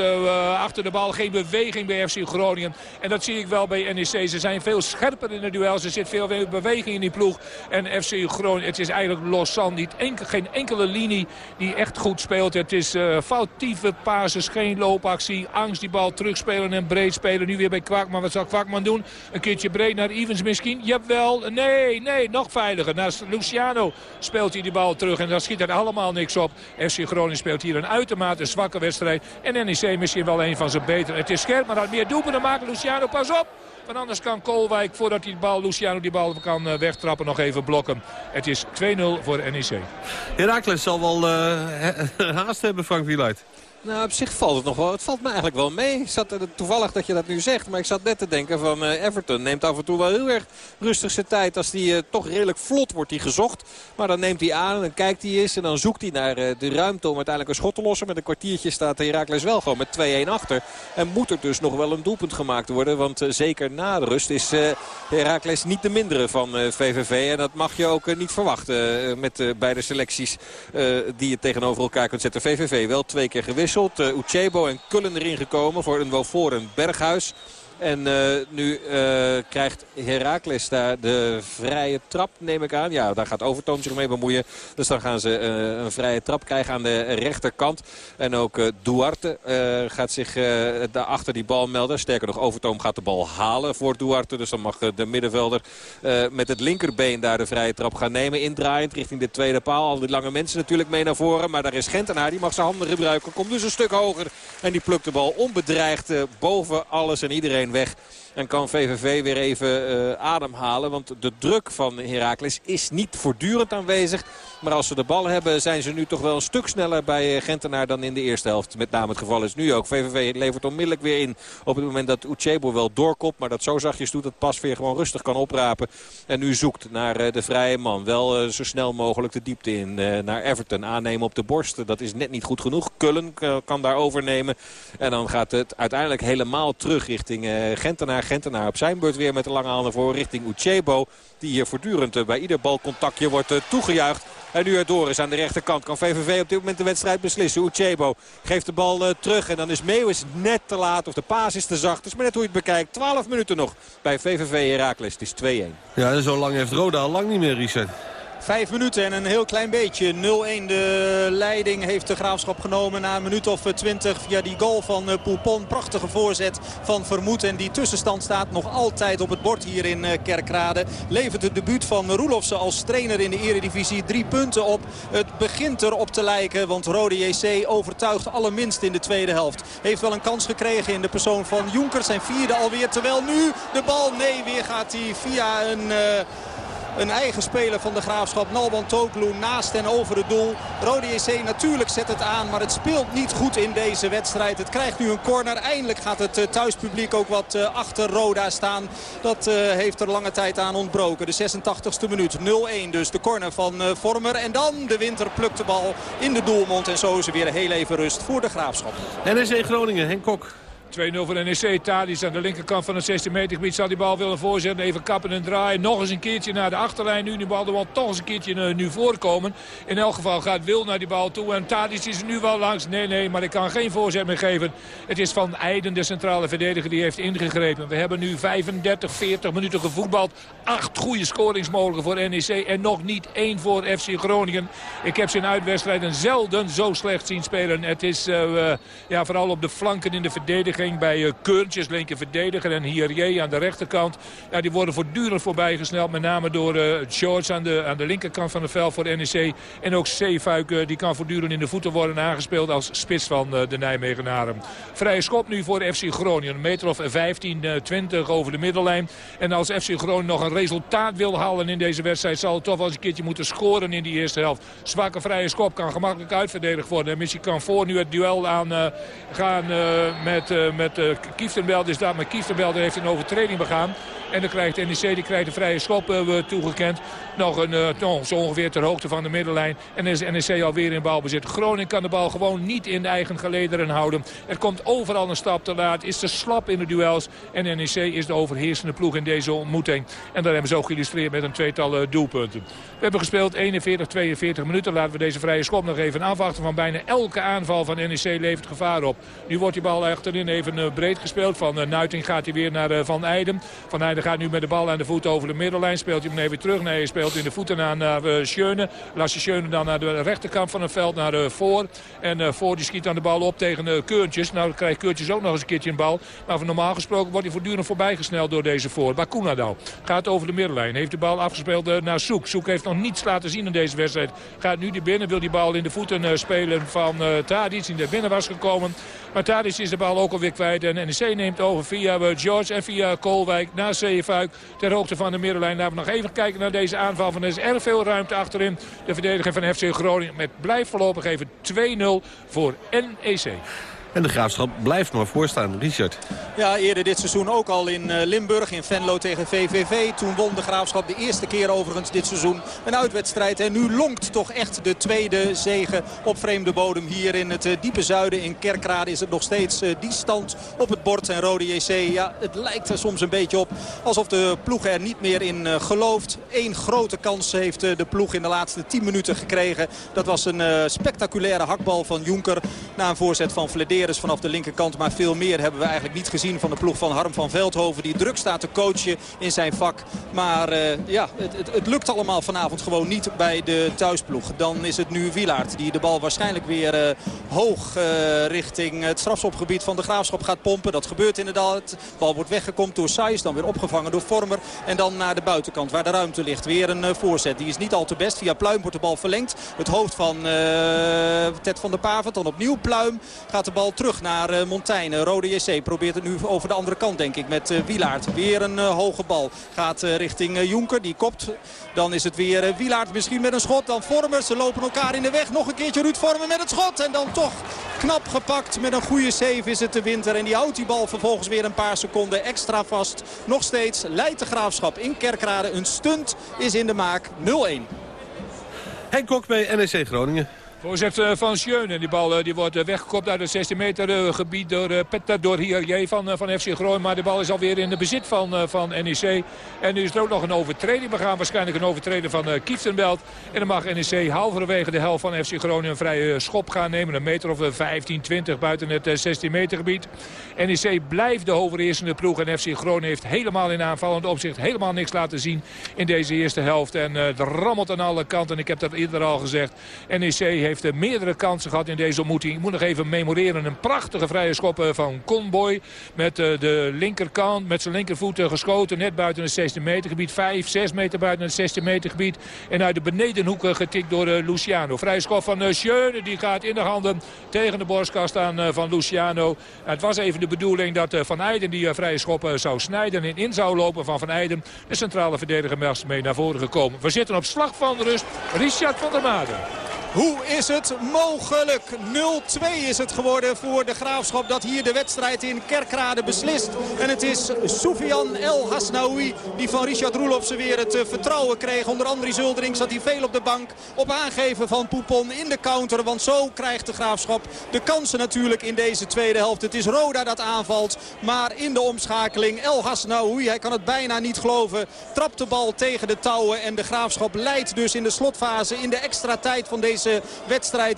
achter de Geen beweging bij FC Groningen. En dat zie ik wel bij NEC. Ze zijn veel scherper in de duel. Er zit veel beweging in die ploeg. En FC Groningen, het is eigenlijk loszand. Niet geen enkele linie die echt goed speelt. Het is uh, foutieve pases, geen loopactie. Angst die bal terugspelen en breed spelen. Nu weer bij Kwakman. Wat zal Kwakman doen? Een keertje breed naar Evans misschien? Jawel. Nee, nee, nog veiliger. Naar Luciano speelt hij die bal terug. En daar schiet er allemaal niks op. FC Groningen speelt hier een uitermate zwakke wedstrijd. En NEC misschien wel een van zijn beter. Het is scherp, maar dat meer doelpunten maken. Luciano, pas op. Want anders kan Kolwijk, voordat die bal, Luciano die bal kan uh, wegtrappen, nog even blokken. Het is 2-0 voor NEC. Herakles zal wel uh, haast hebben, Frank Wieluid. Nou, op zich valt het nog wel. Het valt me eigenlijk wel mee. Ik zat toevallig dat je dat nu zegt. Maar ik zat net te denken van uh, Everton neemt af en toe wel heel erg rustig zijn tijd. Als die uh, toch redelijk vlot wordt die gezocht. Maar dan neemt hij aan en dan kijkt hij eens. En dan zoekt hij naar uh, de ruimte om uiteindelijk een schot te lossen. Met een kwartiertje staat Herakles wel gewoon met 2-1 achter. En moet er dus nog wel een doelpunt gemaakt worden. Want zeker na de rust is Herakles niet de mindere van VVV. En dat mag je ook niet verwachten met beide selecties die je tegenover elkaar kunt zetten. VVV wel twee keer gewisseld gewisseld. Uh, Uchebo en Kullen erin gekomen voor een een Berghuis. En uh, nu uh, krijgt Heracles daar de vrije trap, neem ik aan. Ja, daar gaat Overtoom zich mee bemoeien. Dus dan gaan ze uh, een vrije trap krijgen aan de rechterkant. En ook Duarte gaat zich daar achter die bal melden. Sterker nog, Overtoom gaat de bal halen voor Duarte. Dus dan mag de middenvelder met het linkerbeen daar de vrije trap gaan nemen. Indraaiend richting de tweede paal. Al die lange mensen natuurlijk mee naar voren. Maar daar is Gentenaar, die mag zijn handen gebruiken. Komt dus een stuk hoger. En die plukt de bal onbedreigd boven alles en iedereen weg. En kan VVV weer even uh, ademhalen. Want de druk van Heracles is niet voortdurend aanwezig. Maar als ze de bal hebben zijn ze nu toch wel een stuk sneller bij Gentenaar dan in de eerste helft. Met name het geval is nu ook. VVV levert onmiddellijk weer in op het moment dat Uchebo wel doorkomt. Maar dat zo zachtjes doet dat pas weer gewoon rustig kan oprapen. En nu zoekt naar de vrije man. Wel zo snel mogelijk de diepte in. naar Everton aannemen op de borst. Dat is net niet goed genoeg. Kullen kan daar overnemen. En dan gaat het uiteindelijk helemaal terug richting Gentenaar. Gentenaar op zijn beurt weer met de lange handen voor richting Uchebo. Die hier voortdurend bij ieder balcontactje wordt toegejuicht. En nu erdoor is aan de rechterkant. Kan VVV op dit moment de wedstrijd beslissen. Uchebo geeft de bal terug. En dan is Meeuwis net te laat. Of de paas is te zacht. Dus maar net hoe je het bekijkt. 12 minuten nog bij VVV Heracles. Het is 2-1. Ja, en zo lang heeft Roda al lang niet meer, Richard. Vijf minuten en een heel klein beetje. 0-1 de leiding heeft de Graafschap genomen na een minuut of twintig via die goal van Poupon. Prachtige voorzet van Vermoed. En die tussenstand staat nog altijd op het bord hier in Kerkrade. Levert het debuut van Roelofsen als trainer in de eredivisie. Drie punten op. Het begint erop te lijken. Want Rode JC overtuigt allerminst in de tweede helft. Heeft wel een kans gekregen in de persoon van Jonker. Zijn vierde alweer. Terwijl nu de bal, nee, weer gaat hij via een... Uh, een eigen speler van de Graafschap, Nalban Toklu, naast en over het doel. Rode JC natuurlijk zet het aan, maar het speelt niet goed in deze wedstrijd. Het krijgt nu een corner. Eindelijk gaat het eh, thuispubliek ook wat eh, achter Roda staan. Dat heeft er lange tijd aan ontbroken. De 86e minuut, 0-1 dus. De corner van Vormer. En dan de winter plukt de bal in de doelmond. En zo is er weer heel even rust voor de Graafschap. NEC Groningen, Henk Kok. 2-0 voor NEC. Tadis aan de linkerkant van het 16 meter gebied zal die bal willen voorzetten. Even kappen en draaien. Nog eens een keertje naar de achterlijn. Nu die bal er wel toch eens een keertje uh, nu voorkomen. In elk geval gaat Wil naar die bal toe. En Tadis is nu wel langs. Nee, nee, maar ik kan geen voorzet meer geven. Het is Van Eijden, de centrale verdediger, die heeft ingegrepen. We hebben nu 35, 40 minuten gevoetbald. Acht goede scoringsmogelijken voor NEC. En nog niet één voor FC Groningen. Ik heb ze in uitwedstrijden zelden zo slecht zien spelen. Het is uh, ja, vooral op de flanken in de verdediging bij uh, Keurntjes, linker verdediger. En Hierier aan de rechterkant. Ja, die worden voortdurend voorbijgesneld. Met name door uh, George aan de, aan de linkerkant van het veld voor NEC. En ook Zeefuik uh, die kan voortdurend in de voeten worden aangespeeld als spits van de Nijmegenaren. Vrije schop nu voor FC Groningen. Een meter of 15, 20 over de middellijn. En als FC Groningen nog een resultaat wil halen in deze wedstrijd... zal het toch wel eens een keertje moeten scoren in die eerste helft. Zwakke vrije schop kan gemakkelijk uitverdedigd worden. En misschien kan voor nu het duel aan gaan met met uh, Kieftenbelde is daar. Maar Kieftenbelde heeft een overtreding begaan. En dan krijgt NEC die krijgt een vrije schop uh, toegekend. Nog, een, uh, zo ongeveer ter hoogte van de middenlijn. En is NEC alweer in balbezit. Groningen kan de bal gewoon niet in de eigen gelederen houden. Er komt overal een stap te laat. Is te slap in de duels. En NEC is de overheersende ploeg in deze ontmoeting. En dat hebben ze ook geïllustreerd met een tweetal uh, doelpunten. We hebben gespeeld 41, 42 minuten. Laten we deze vrije schop nog even afwachten. Van bijna elke aanval van NEC levert gevaar op. Nu wordt die bal achterin even breed gespeeld. Van Nuiting gaat hij weer naar Van Eijden. Van Eijden gaat nu met de bal aan de voet over de middenlijn. Speelt hij hem even terug. Speelt in de voeten naar, naar uh. Laat Schöne dan naar de rechterkant van het veld, naar uh, Voor. En uh, Voor die schiet dan de bal op tegen uh, Keurtjes. Nou, krijgt Keurtjes ook nog eens een keertje een bal. Maar van normaal gesproken wordt hij voortdurend voorbijgesneld door deze Voor. Bakuna dan. Gaat over de middenlijn. Heeft de bal afgespeeld naar Soek. Soek heeft nog niets laten zien in deze wedstrijd. Gaat nu die binnen. Wil die bal in de voeten spelen van Tadic. Die er binnen was gekomen. Maar Tadic is de bal ook alweer kwijt. En NEC neemt over via George en via Koolwijk naar Zeefuik. Ter hoogte van de middenlijn. Laten we nog even kijken naar deze er is erg veel ruimte achterin. De verdediger van FC Groningen met blijft voorlopig even 2-0 voor NEC. En de Graafschap blijft maar voorstaan. Richard. Ja, eerder dit seizoen ook al in eh, Limburg, in Venlo tegen VVV. Toen won de Graafschap de eerste keer overigens dit seizoen een uitwedstrijd. En nu lonkt toch echt de tweede zegen op vreemde bodem. Hier in het eh, diepe zuiden in Kerkrade is het nog steeds eh, die stand op het bord. En Rode JC, ja, het lijkt er soms een beetje op alsof de ploeg er niet meer in gelooft. Eén grote kans heeft de ploeg in de laatste 10 minuten gekregen. Dat was een spectaculaire hakbal van Jonker na een voorzet van Vleder vanaf de linkerkant. Maar veel meer hebben we eigenlijk niet gezien van de ploeg van Harm van Veldhoven. Die druk staat te coachen in zijn vak. Maar uh, ja, het, het, het, lukt allemaal vanavond gewoon niet bij de thuisploeg. Dan is het nu Wilaert die de bal waarschijnlijk weer uh, hoog uh, richting het strafschopgebied van de Graafschap gaat pompen. Dat gebeurt inderdaad. De bal wordt weggekomen door Saiz. Dan weer opgevangen door Vormer. En dan naar de buitenkant waar de ruimte ligt. Weer een voorzet. Die is niet al te best. Via Pluim wordt de bal verlengd. Het hoofd van Ted van der Pavert. Dan opnieuw Pluim. Gaat de bal terug naar uh, Montaigne. Rode JC probeert het nu over de andere kant denk ik met uh, Wilaert. Weer een uh, hoge bal. Gaat richting Jonker. Die kopt. Dan is het weer Wilaert misschien met een schot. Dan Vormer. Ze lopen elkaar in de weg. Nog een keertje Ruud Vormer met het schot. En dan toch knap gepakt. Met een goede save is het de winter. En die houdt die bal vervolgens weer een paar seconden extra vast. Nog steeds leidt de Graafschap in Kerkrade. Een stunt is in de maak. 0-1. Henk Kok bij NEC Groningen. Voorzet eh, van Schöne. Die bal die wordt weggekopt uit het 16 meter gebied door Petter, door hier van, van FC Groningen. Maar de bal is alweer in de bezit van, van NEC. En nu is er ook nog een overtreding begaan. Waarschijnlijk een overtreding van Kieftenbelt. En dan mag NEC halverwege de helft van FC Groningen een vrije schop gaan nemen. Een meter of 15, 20 buiten het 16 meter gebied. NEC blijft de overheersende ploeg. En FC Groningen heeft helemaal in aanvallend opzicht helemaal niks laten zien in deze eerste helft. En er rammelt aan alle kanten. Ik heb dat eerder al gezegd. NEC heeft uh, meerdere kansen gehad in deze ontmoeting. Ik moet nog even memoreren. Een prachtige vrije schop uh, van Conboy. Met de linkerkant, met zijn linkervoet geschoten. Net buiten het 16 meter gebied. 5, 6 meter buiten het 16 meter gebied. En uit de benedenhoek getikt door Luciano. Vrije schop van Schöne. Die gaat in de handen tegen de borstkast aan van Luciano. Het was even de bedoeling dat Van Eijden die vrije schop zou snijden. En in zou lopen van Van Eijden. De centrale verdediger mee naar voren gekomen. We zitten op slag van rust. Richard van der Maden. Hoe is het mogelijk? 0-2 is het geworden voor de Graafschap dat hier de wedstrijd in Kerkrade beslist. En het is Soufian El Hasnaoui die van Richard Roelofse weer het eh, vertrouwen kreeg. Onder Andries Zuldering zat hij veel op de bank op aangeven van Poupon in de counter. Want zo krijgt de Graafschap de kansen natuurlijk in deze tweede helft. Het is Roda dat aanvalt, maar in de omschakeling El Hasnaoui, hij kan het bijna niet geloven, trapt de bal tegen de touwen. En de Graafschap leidt dus in de slotfase in de extra tijd van deze wedstrijd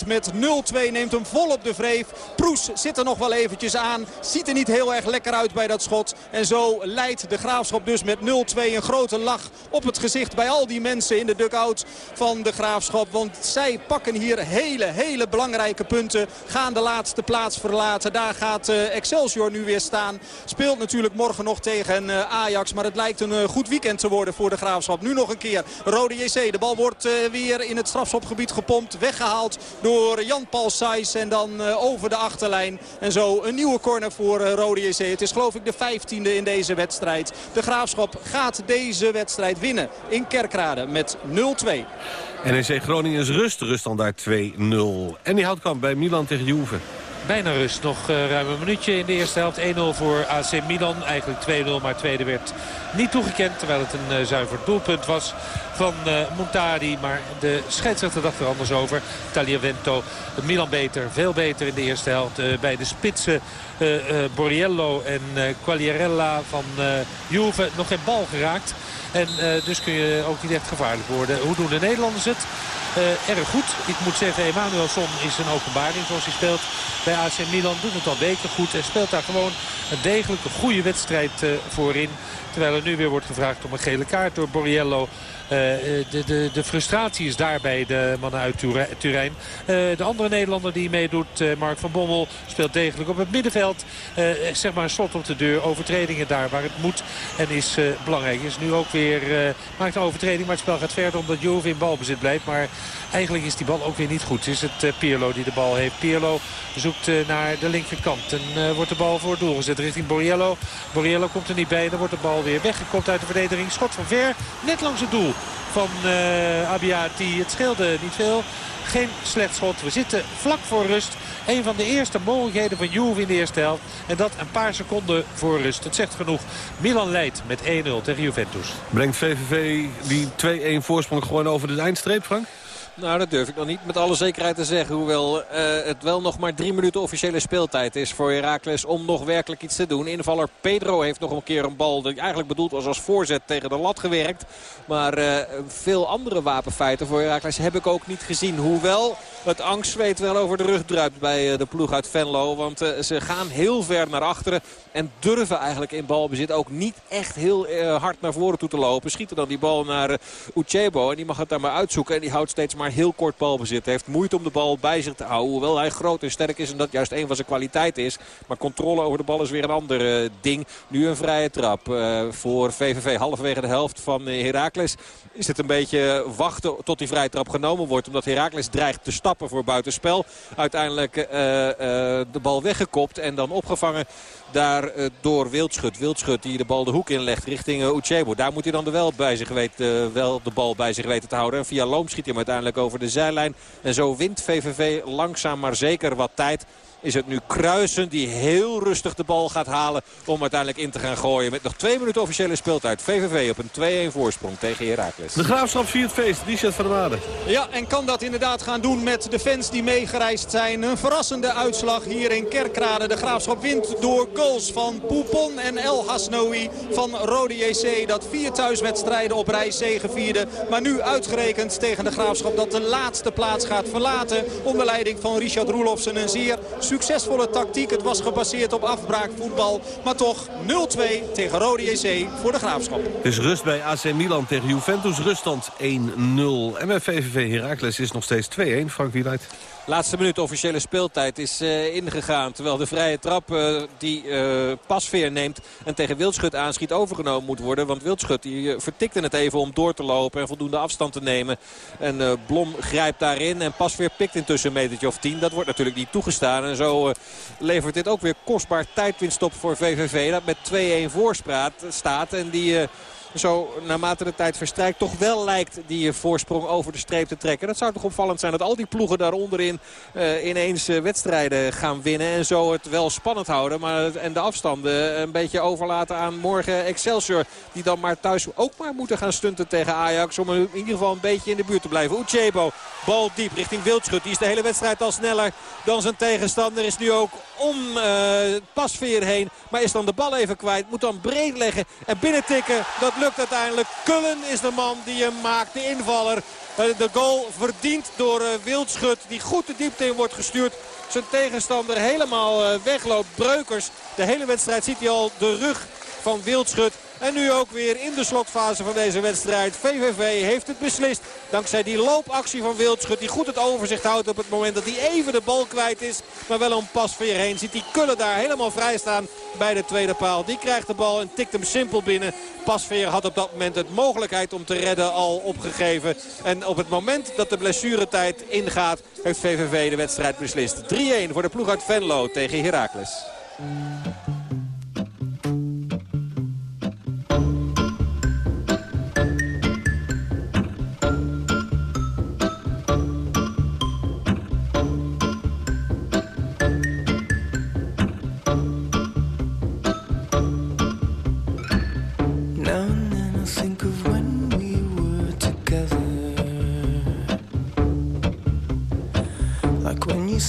met 0-2. Neemt hem vol op de vreef. Proes zit er nog wel eventjes aan. Ziet er niet heel erg lekker uit bij dat schot. En zo leidt de Graafschap dus met 0-2 een grote lach op het gezicht bij al die mensen in de dugout van de Graafschap. Want zij pakken hier hele, hele belangrijke punten. Gaan de laatste plaats verlaten. Daar gaat eh, Excelsior nu weer staan. Speelt natuurlijk morgen nog tegen eh, Ajax. Maar het lijkt een eh, goed weekend te worden voor de Graafschap. Nu nog een keer. Rode JC. De bal wordt weer in het strafschopgebied gepompt weggehaald door Jan-Paul Sijs. En dan eh, over de achterlijn. En zo een nieuwe corner voor eh, Rode JC. Het is geloof ik de vijftiende in deze wedstrijd. De Graafschap gaat deze wedstrijd winnen in Kerkrade met 0-2. NEC Groningen is rust. Rust dan daar 2-0. En die houdt kamp bij Milan tegen Juve. Bijna rust. Nog uh, ruim een minuutje in de eerste helft. 1-0 voor AC Milan. Eigenlijk 2-0, maar tweede werd niet toegekend. Terwijl het een uh, zuiver doelpunt was van uh, Montari. Maar de scheidsrechter dacht er anders over. Tagliavento. Milan beter, veel beter in de eerste helft. bij de spitsen Borriello en Quagliarella van Juve nog geen bal geraakt. En dus kun je ook niet echt gevaarlijk worden. Hoe doen de Nederlanders het? Uh, erg goed. Ik moet zeggen, Emanuelson is een openbaring zoals hij speelt bij AC Milan. Doet het al weken goed en speelt daar gewoon een degelijke goede wedstrijd uh, voorin. Terwijl er nu weer wordt gevraagd om een gele kaart door Borriello. Eh, eh, de, de, de, frustratie is daar bij de mannen uit Turijn. Eh, de andere Nederlander die meedoet, Mark van Bommel, speelt degelijk op het middenveld. zeg maar slot op de deur. Overtredingen daar waar het moet en is belangrijk. Is nu ook weer, maakt een overtreding, maar het spel gaat verder omdat Juve in balbezit blijft. Maar eigenlijk is die bal ook weer niet goed. Is het Pierlo die de bal heeft. Pierlo zoekt naar de linkerkant en wordt de bal voor het doel gezet richting Borriello. Borriello komt er niet bij. Dan wordt de bal weer weggekopt uit de verdediging. Schot van ver, net langs het doel van uh, Abiati. Het scheelde niet veel. Geen slecht schot. We zitten vlak voor rust. Een van de eerste mogelijkheden van Juve in de eerste helft. En dat een paar seconden voor rust. Het zegt genoeg. Milan leidt met 1-0 tegen Juventus. Brengt VVV die 2-1 voorsprong gewoon over de eindstreep, Frank? Nou, dat durf ik nog niet met alle zekerheid te zeggen. Hoewel uh, het wel nog maar drie minuten officiële speeltijd is voor Heracles om nog werkelijk iets te doen. Invaller Pedro heeft nog een keer een bal die eigenlijk bedoeld was als voorzet tegen de lat gewerkt. Maar uh, veel andere wapenfeiten voor Heracles heb ik ook niet gezien. Hoewel het angstzweet wel over de rug druipt bij uh, de ploeg uit Venlo. Want ze gaan heel ver naar achteren en durven eigenlijk in balbezit ook niet echt heel hard naar voren toe te lopen. Schieten dan die bal naar Uchebo en die mag het daar maar uitzoeken. En die houdt steeds maar maar heel kort balbezit. Hij heeft moeite om de bal bij zich te houden. Hoewel hij groot en sterk is en dat juist een van zijn kwaliteiten is. Maar controle over de bal is weer een ander uh, ding. Nu een vrije trap uh, voor VVV. Halverwege de helft van uh, Heracles is het een beetje wachten tot die vrije trap genomen wordt. Omdat Heracles dreigt te stappen voor buitenspel. Uiteindelijk de bal weggekopt en dan opgevangen daar door Wildschut. Wildschut die de bal de hoek inlegt richting uh, Uchebo. Daar moet hij dan wel, bij zich weten, wel de bal bij zich weten te houden. En via Loom schiet hij hem uiteindelijk over de zijlijn. En zo wint VVV langzaam maar zeker wat tijd is het nu Kruisen die heel rustig de bal gaat halen om uiteindelijk in te gaan gooien. Met nog twee minuten officiële speeltijd. VVV op een 2-1 voorsprong tegen Heracles. De Graafschap viert feest. Richard van der Waarde. Ja, en kan dat inderdaad gaan doen met de fans die meegereisd zijn. Een verrassende uitslag hier in Kerkrade. De Graafschap wint door goals van Poupon en El Hasnoui van Rode JC. Dat vier thuiswedstrijden op rij zegevierde. Maar nu uitgerekend tegen de Graafschap dat de laatste plaats gaat verlaten. Onder leiding van Richard Roelofsen. Een zeer succesvolle tactiek. Het was gebaseerd op afbraakvoetbal. Maar toch 0-2 tegen Rode JC voor de Graafschap. Is rust bij AC Milan tegen Juventus. Ruststand 1-0. En bij VVV Heracles is nog steeds 2-1. Frank Wieluid. Laatste minuut officiële speeltijd is uh, ingegaan. Terwijl de vrije trap uh, die uh, Pasveer neemt en tegen Wildschut aanschiet overgenomen moet worden. Want Wildschut die vertikte het even om door te lopen en voldoende afstand te nemen. En Blom grijpt daarin en Pasveer pikt intussen een metertje of tien. Dat wordt natuurlijk niet toegestaan. En zo levert dit ook weer kostbaar tijdwinst op voor VVV. Dat met 2-1 voorspraat staat en die zo naarmate de tijd verstrijkt toch wel lijkt die voorsprong over de streep te trekken. Dat zou toch opvallend zijn dat al die ploegen daar onderin uh, ineens uh, wedstrijden gaan winnen. En zo het wel spannend houden. Maar, en de afstanden een beetje overlaten aan morgen Excelsior. Die dan maar thuis ook maar moeten gaan stunten tegen Ajax. Om in ieder geval een beetje in de buurt te blijven. Uchebo, bal diep richting Wildschut. Die is de hele wedstrijd al sneller dan zijn tegenstander. Is nu ook om uh, Pasveer heen. Maar is dan de bal even kwijt. Moet dan breed leggen en binnentikken. Dat lukt uiteindelijk. Kullen is de man die hem maakt, de invaller. Eh, de goal verdiend door eh, Wildschut die goed de diepte in wordt gestuurd. Zijn tegenstander helemaal eh, wegloopt. Breukers, de hele wedstrijd ziet hij al de rug van Wildschut. En nu ook weer in de slotfase van deze wedstrijd. VVV heeft het beslist. Dankzij die loopactie van Wildschut. Die goed het overzicht houdt op het moment dat hij even de bal kwijt is. Maar wel een pas weer heen. Ziet die Kullen daar helemaal vrij staan bij de tweede paal. Die krijgt de bal en tikt hem simpel binnen. Pasveer had op dat moment het mogelijkheid om te redden al opgegeven. En op het moment dat de blessuretijd ingaat heeft VVV de wedstrijd beslist. 3-1 voor de ploeg uit Venlo tegen Heracles.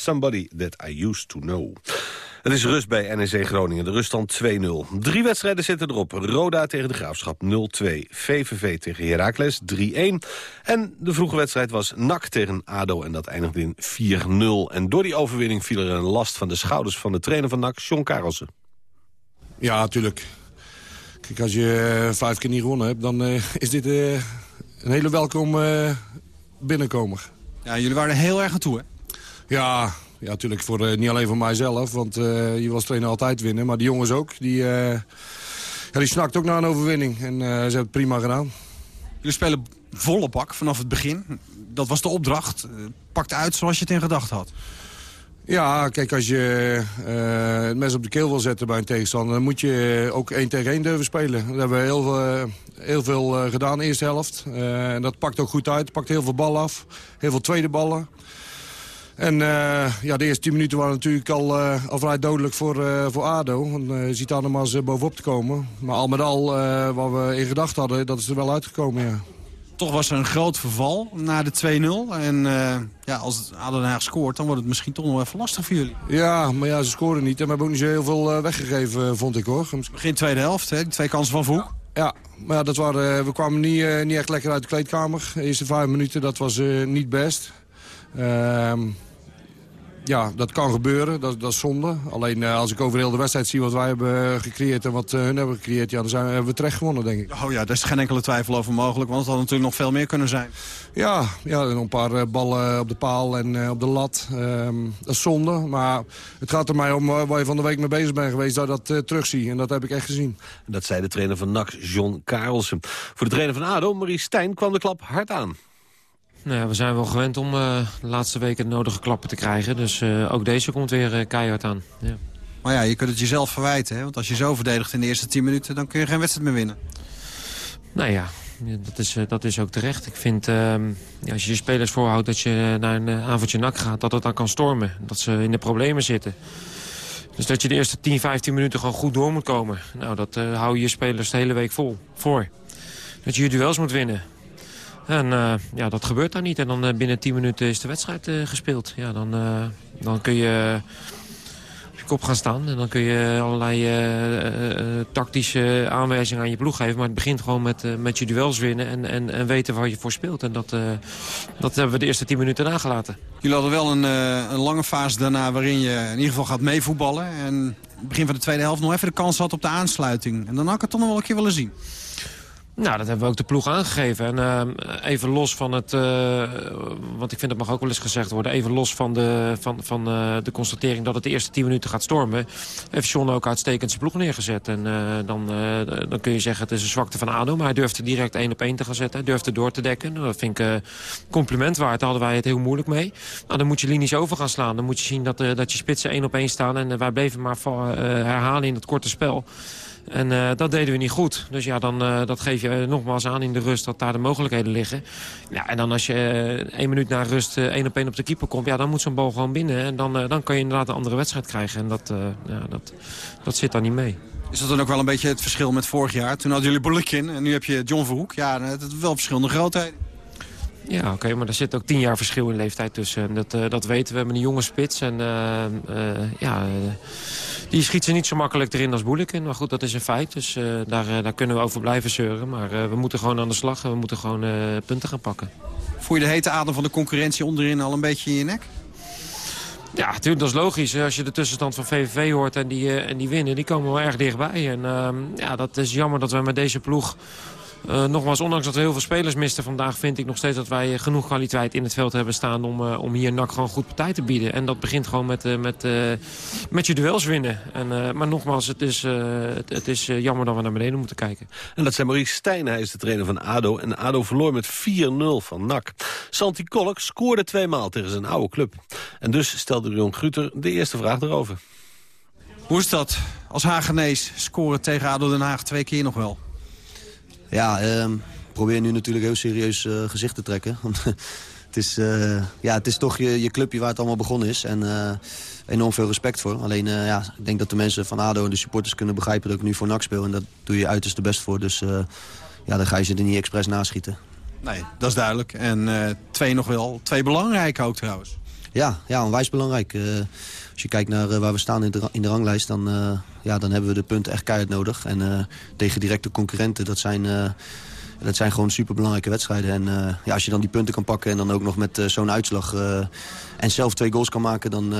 Somebody That I Used To Know. Het is rust bij NEC Groningen, de ruststand 2-0. Drie wedstrijden zitten erop. Roda tegen de Graafschap 0-2. VVV tegen Heracles 3-1. En de vroege wedstrijd was NAC tegen ADO en dat eindigde in 4-0. En door die overwinning viel er een last van de schouders van de trainer van NAC, John Karelsen. Ja, natuurlijk. Kijk, als je uh, vijf keer niet gewonnen hebt, dan uh, is dit uh, een hele welkom binnenkomer. Ja, jullie waren er heel erg aan toe, hè? Ja, ja, natuurlijk voor, uh, niet alleen voor mijzelf, want uh, je was trainer altijd winnen. Maar die jongens ook, die, uh, ja, die snakt ook naar een overwinning. En ze hebben het prima gedaan. Jullie spelen volle bak vanaf het begin. Dat was de opdracht. Pakt uit zoals je het in gedachten had. Ja, kijk, als je het mes op de keel wil zetten bij een tegenstander... dan moet je ook één tegen één durven spelen. Dat hebben we heel veel, heel veel gedaan de eerste helft. en dat pakt ook goed uit. Pakt heel veel ballen af. Heel veel tweede ballen. En uh, ja, de eerste 10 minuten waren natuurlijk al, uh, al vrij dodelijk voor, uh, voor ADO. Want je ziet eens bovenop te komen. Maar al met al, wat we in gedachten hadden, dat is er wel uitgekomen, ja. Toch was er een groot verval na de 2-0. En ja, als ADO Den Haag scoort, dan wordt het misschien toch nog even lastig voor jullie. Ja, maar ja, ze scoren niet. En we hebben ook niet zo heel veel weggegeven, vond ik, hoor. Begin tweede helft, hè? Die twee kansen van Voek. Ja, maar ja, dat waren, we kwamen niet, niet echt lekker uit de kleedkamer. De eerste vijf minuten, dat was niet best. Ehm ja, dat kan gebeuren. Dat, dat is zonde. Alleen uh, als ik over heel de wedstrijd zie wat wij hebben gecreëerd en wat uh, hun hebben gecreëerd... ja, dan zijn we, hebben we terecht gewonnen, denk ik. Oh ja, daar is geen enkele twijfel over mogelijk. Want het had natuurlijk nog veel meer kunnen zijn. Ja, ja een paar uh, ballen op de paal en op de lat. Ehm, dat is zonde. Maar het gaat er mij om waar je van de week mee bezig bent geweest... dat dat terugzie. En dat heb ik echt gezien. Dat zei de trainer van NAC, John Karelsen. Voor de trainer van ADO, Marie Stijn, kwam de klap hard aan. Nou ja, we zijn wel gewend om uh, de laatste weken de nodige klappen te krijgen. Dus uh, ook deze komt weer uh, keihard aan. Ja. Maar ja, je kunt het jezelf verwijten. Hè? Want als je zo verdedigt in de eerste 10 minuten... dan kun je geen wedstrijd meer winnen. Nou ja, dat is, dat is ook terecht. Ik vind, ehm, als je je spelers voorhoudt dat je naar een avondje nak gaat... dat het dan kan stormen. Dat ze in de problemen zitten. Dus dat je de eerste 10, 15 minuten gewoon goed door moet komen. Nou, dat hou je je spelers de hele week vol voor. Dat je je duels moet winnen. En uh, ja, dat gebeurt daar niet. En dan uh, binnen 10 minuten is de wedstrijd uh, gespeeld. Ja, dan, dan kun je op je kop gaan staan. En dan kun je allerlei tactische aanwijzingen aan je ploeg geven. Maar het begint gewoon met, met je duels winnen en, en, en weten waar je voor speelt. En dat, dat hebben we de eerste 10 minuten nagelaten. Jullie hadden wel een, een lange fase daarna waarin je in ieder geval gaat meevoetballen. En begin van de tweede helft nog even de kans had op de aansluiting. En dan had ik het toch nog wel een keer willen zien. Nou, dat hebben we ook de ploeg aangegeven. En uh, even los van het... Uh, want ik vind dat mag ook wel eens gezegd worden... even los van de, van, van, uh, de constatering dat het de eerste 10 minuten gaat stormen... heeft John ook uitstekend zijn ploeg neergezet. En dan, dan kun je zeggen het is een zwakte van ADO... maar hij durfde direct één op één te gaan zetten. Hij durfde door te dekken. Nou, dat vind ik compliment waard. Daar hadden wij het heel moeilijk mee. Nou, dan moet je linies over gaan slaan. Dan moet je zien dat, dat je spitsen één op één staan. En wij bleven maar herhalen in het korte spel... En uh, dat deden we niet goed. Dus ja, dan uh, dat geef je nogmaals aan in de rust dat daar de mogelijkheden liggen. Ja, en dan als je één minuut na rust één op één op de keeper komt... Ja, dan moet zo'n bal gewoon binnen. En dan, dan kan je inderdaad een andere wedstrijd krijgen. En dat, ja, dat, dat zit daar niet mee. Is dat dan ook wel een beetje het verschil met vorig jaar? Toen hadden jullie Bolikin en nu heb je John Verhoek. Ja, het is wel verschillende grootheden. Ja, oké, maar er zit ook tien jaar verschil in leeftijd tussen. En dat, uh, dat weten we. We hebben een jonge spits. En uh, uh, ja, die schiet ze niet zo makkelijk erin als Boelekin. Maar goed, dat is een feit. Dus daar, daar kunnen we over blijven zeuren. Maar we moeten gewoon aan de slag en we moeten gewoon punten gaan pakken. Voel je de hete adem van de concurrentie onderin al een beetje in je nek? Ja, natuurlijk, dat is logisch. Als je de tussenstand van VVV hoort en die, en die winnen, die komen wel erg dichtbij. En ehm, ja, dat is jammer dat we met deze ploeg uh, nogmaals, ondanks dat we heel veel spelers misten vandaag... vind ik nog steeds dat wij genoeg kwaliteit in het veld hebben staan... om, uh, om hier NAC gewoon goed partij te bieden. En dat begint gewoon met, uh, met, met je duels winnen. En, maar nogmaals, het is, het, het, is jammer dat we naar beneden moeten kijken. En dat zei Maurice Stijn, hij is de trainer van ADO. En ADO verloor met 4-0 van NAC. Santi Kolk scoorde twee maal tegen zijn oude club. En dus stelde Jon Gruter de eerste vraag erover. Hoe is dat als Hagenees scoren tegen ADO Den Haag twee keer nog wel? Ja, uh, probeer nu natuurlijk heel serieus uh, gezicht te trekken. Want het, is, uh, ja, het is toch je, je clubje waar het allemaal begonnen is. En enorm veel respect voor. Alleen ja, ik denk dat de mensen van ADO en de supporters kunnen begrijpen dat ik nu voor NAC speel. En dat doe je uiterst de best voor. Dus ja, dan ga je ze er niet expres naschieten. Nee, dat is duidelijk. En twee nog wel. Twee belangrijke ook trouwens. Ja, ja onwijs belangrijk. als je kijkt naar waar we staan in de, in de ranglijst... Dan, ja, dan hebben we de punten echt keihard nodig. En tegen directe concurrenten, dat zijn dat zijn gewoon superbelangrijke wedstrijden. En ja, als je dan die punten kan pakken en dan ook nog met zo'n uitslag... En zelf twee goals kan maken, dan,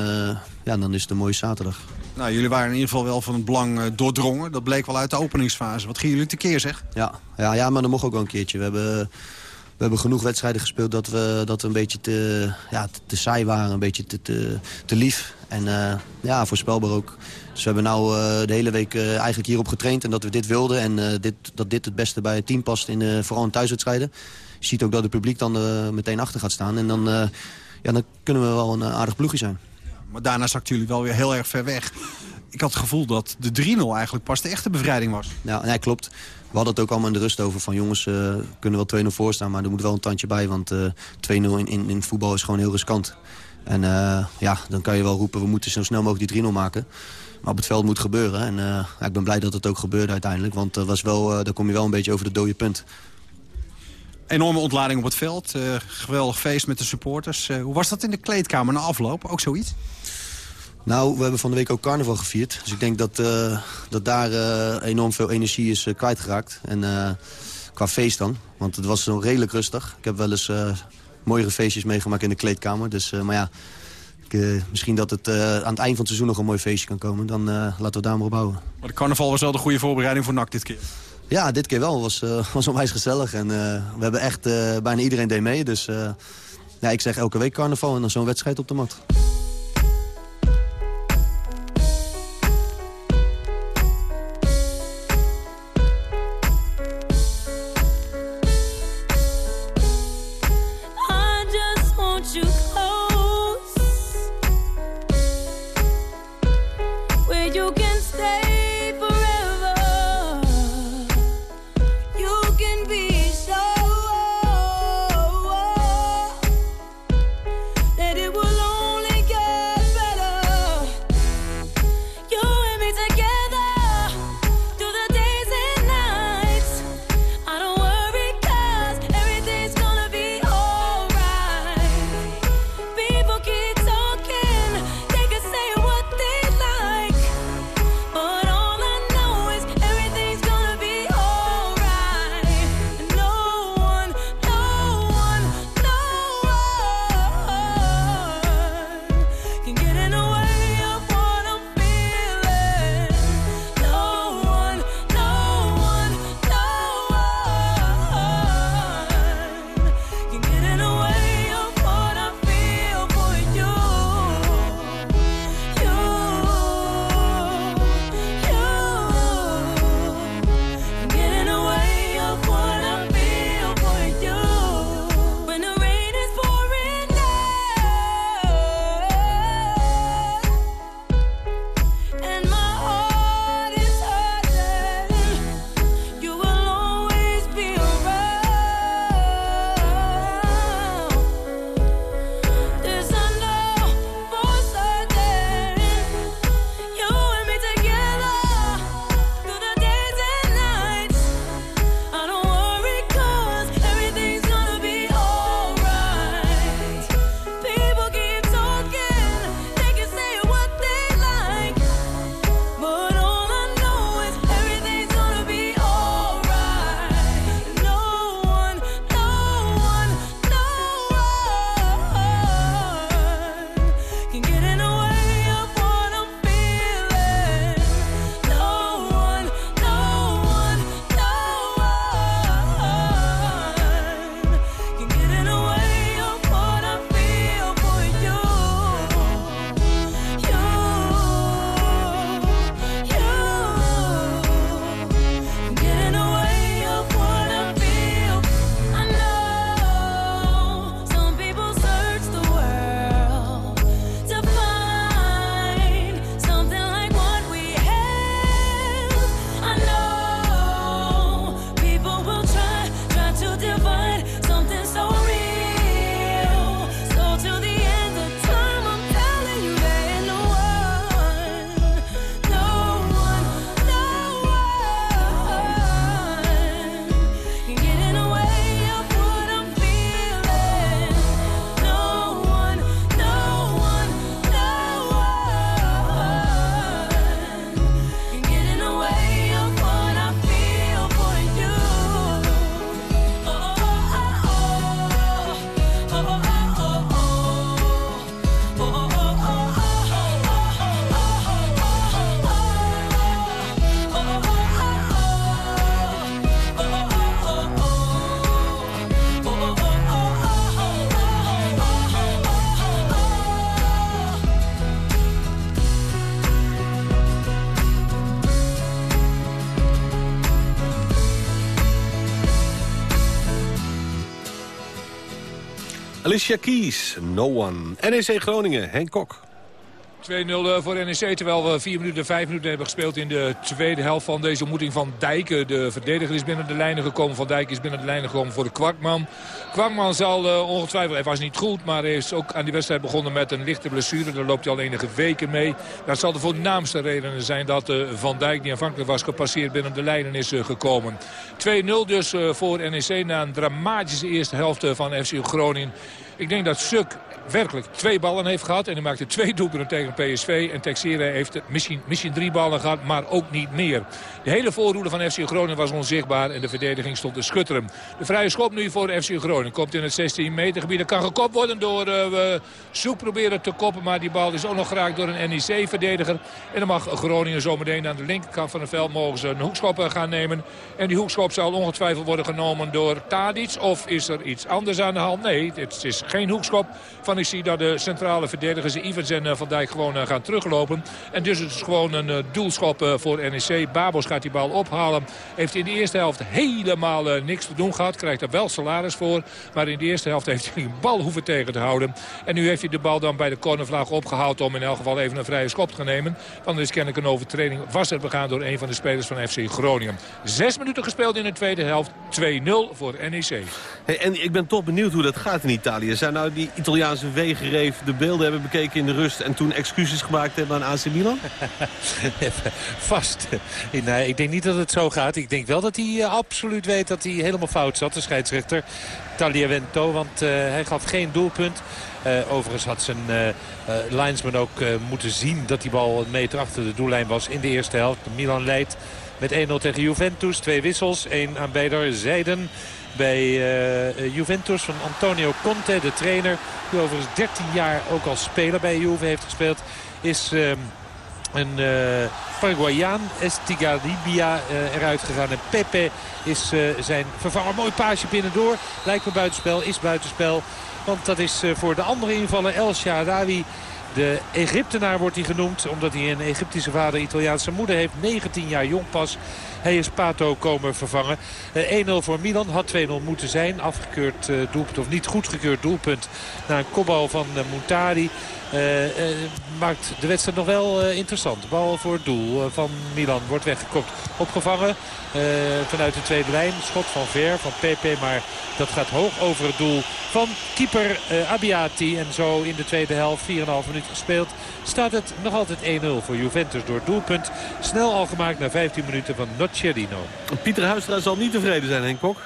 ja, dan is het een mooie zaterdag. Nou, jullie waren in ieder geval wel van het belang doordrongen. Dat bleek wel uit de openingsfase. Wat gingen jullie tekeer, zeg? Ja, ja, ja maar dat mocht ook wel een keertje. We hebben, we hebben genoeg wedstrijden gespeeld dat we, dat we een beetje te, ja, te, te saai waren. Een beetje te, te, te lief. En ja, voorspelbaar ook. Dus we hebben nou uh, de hele week uh, eigenlijk hierop getraind en dat we dit wilden. En uh, dit, dat dit het beste bij het team past, in, vooral in thuiswedstrijden. Je ziet ook dat het publiek dan meteen achter gaat staan. En dan, ja, dan kunnen we wel een aardig ploegje zijn. Maar daarna zakten jullie wel weer heel erg ver weg. Ik had het gevoel dat de 3-0 eigenlijk pas de echte bevrijding was. Ja, nee, klopt. We hadden het ook allemaal in de rust over van jongens, uh, kunnen wel 2-0 voor staan, maar er moet wel een tandje bij. Want uh, 2-0 in, in, in voetbal is gewoon heel riskant. En uh, ja, dan kan je wel roepen, we moeten zo snel mogelijk die 3-0 maken. Maar op het veld moet gebeuren. En ik ben blij dat het ook gebeurde uiteindelijk. Want was wel, daar kom je wel een beetje over de dode punt. Enorme ontlading op het veld. geweldig feest met de supporters. hoe was dat in de kleedkamer na afloop? Ook zoiets? Nou, we hebben van de week ook carnaval gevierd. Dus ik denk dat, dat daar enorm veel energie is kwijtgeraakt. En qua feest dan. Want het was zo redelijk rustig. Ik heb wel eens mooiere feestjes meegemaakt in de kleedkamer. Dus, maar ja, uh, misschien dat het aan het eind van het seizoen nog een mooi feestje kan komen. Dan laten we daar maar op bouwen. Maar de carnaval was wel de goede voorbereiding voor NAC dit keer. Ja, dit keer wel. Het was, was onwijs gezellig. En we hebben echt bijna iedereen deed mee. Dus ja, ik zeg elke week carnaval en dan zo'n wedstrijd op de mat. Alicia Keys, No One. NEC Groningen, Henk Kok. 2-0 eh, voor NEC, terwijl we 4 minuten, 5 minuten hebben gespeeld in de tweede helft van deze ontmoeting van Dijken. De verdediger is binnen de lijnen gekomen, Van Dijk is binnen de lijnen gekomen voor de Kwakman. Kwakman zal uh, ongetwijfeld, hij was niet goed, maar hij is ook aan die wedstrijd begonnen met een lichte blessure. Daar loopt hij al enige weken mee. Dat zal de voornaamste redenen zijn dat uh, Van Dijk, die aanvankelijk was gepasseerd, binnen de lijnen is gekomen. 2-0 dus voor NEC na een dramatische eerste helft van FC Groningen. Ik denk dat Suk werkelijk twee ballen heeft gehad. En hij maakte twee doelpunten tegen PSV. En Texera heeft misschien, misschien drie ballen gehad, maar ook niet meer. De hele voorroede van FC Groningen was onzichtbaar. En de verdediging stond te schutteren. De vrije schop nu voor FC Groningen. Komt in het 16 meter gebied. Dat kan gekopt worden door uh, proberen te koppen. Maar die bal is ook nog geraakt door een NEC-verdediger. En dan mag Groningen zometeen aan de linkerkant van het veld mogen ze een hoekschop eh, gaan nemen. En die hoekschop zal ongetwijfeld worden genomen door Tadic. Of is er iets anders aan de hand? Nee, het is geen hoekschop van ik zie dat de centrale verdedigers Ivers en eh, Van Dijk gewoon eh, gaan teruglopen. En dus het is gewoon een eh, doelschop voor NEC. Babos gaat die bal ophalen. Heeft in de eerste helft helemaal niks te doen gehad. Krijgt er wel salaris voor. Maar in de eerste helft heeft hij een bal hoeven tegen te houden. En nu heeft hij de bal dan bij de cornervlag opgehaald om in elk geval even een vrije schop te nemen. Want er is kennelijk een overtreding. Was er begaan door een van de spelers van FC Groningen. Zes minuten gespeeld in de tweede helft. 2-0 voor NEC. Hey, en ik ben toch benieuwd hoe dat gaat in Italië. Zijn nou die Italiaanse wegenreef de beelden hebben bekeken in de rust... en toen excuses gemaakt hebben aan AC Milan? Vast. Nee, ik denk niet dat het zo gaat. Ik denk wel dat hij uh, absoluut weet dat hij helemaal fout zat, de scheidsrechter. Tagliavento, want uh, hij gaf geen doelpunt. Overigens had zijn linesman ook moeten zien dat die bal een meter achter de doellijn was in de eerste helft. Milan leidt met 1-0 tegen Juventus. Twee wissels, één aan beide zijden bij uh, Juventus van Antonio Conte, de trainer. Die overigens 13 jaar ook als speler bij Juve heeft gespeeld. Is uh, een uh, Paraguayaan, Estigaribia, uh, eruit gegaan. En Pepe is zijn vervanger. Mooi paasje binnendoor. Lijkt me buitenspel, is buitenspel. Want dat is voor de andere invallen El Sharawi de Egyptenaar wordt hij genoemd omdat hij een Egyptische vader, Italiaanse moeder heeft. 19 jaar jong pas. Hij is Pato komen vervangen. 1-0 eh, voor Milan. Had 2-0 moeten zijn. Afgekeurd uh, doelpunt of niet goedgekeurd doelpunt. Na een kopbal van uh, Montari. Uh, uh, maakt de wedstrijd nog wel uh, interessant. Bal voor het doel van Milan wordt weggekopt. Opgevangen vanuit de tweede lijn. Schot van ver van Pepe. Maar dat gaat hoog over het doel van keeper Abiati. En zo in de tweede helft, 4,5 minuten gespeeld, staat het nog altijd 1-0 voor Juventus door doelpunt. Snel al gemaakt na 15 minuten van Nocerino. Pieter Huistra zal niet tevreden zijn, Henk Kok.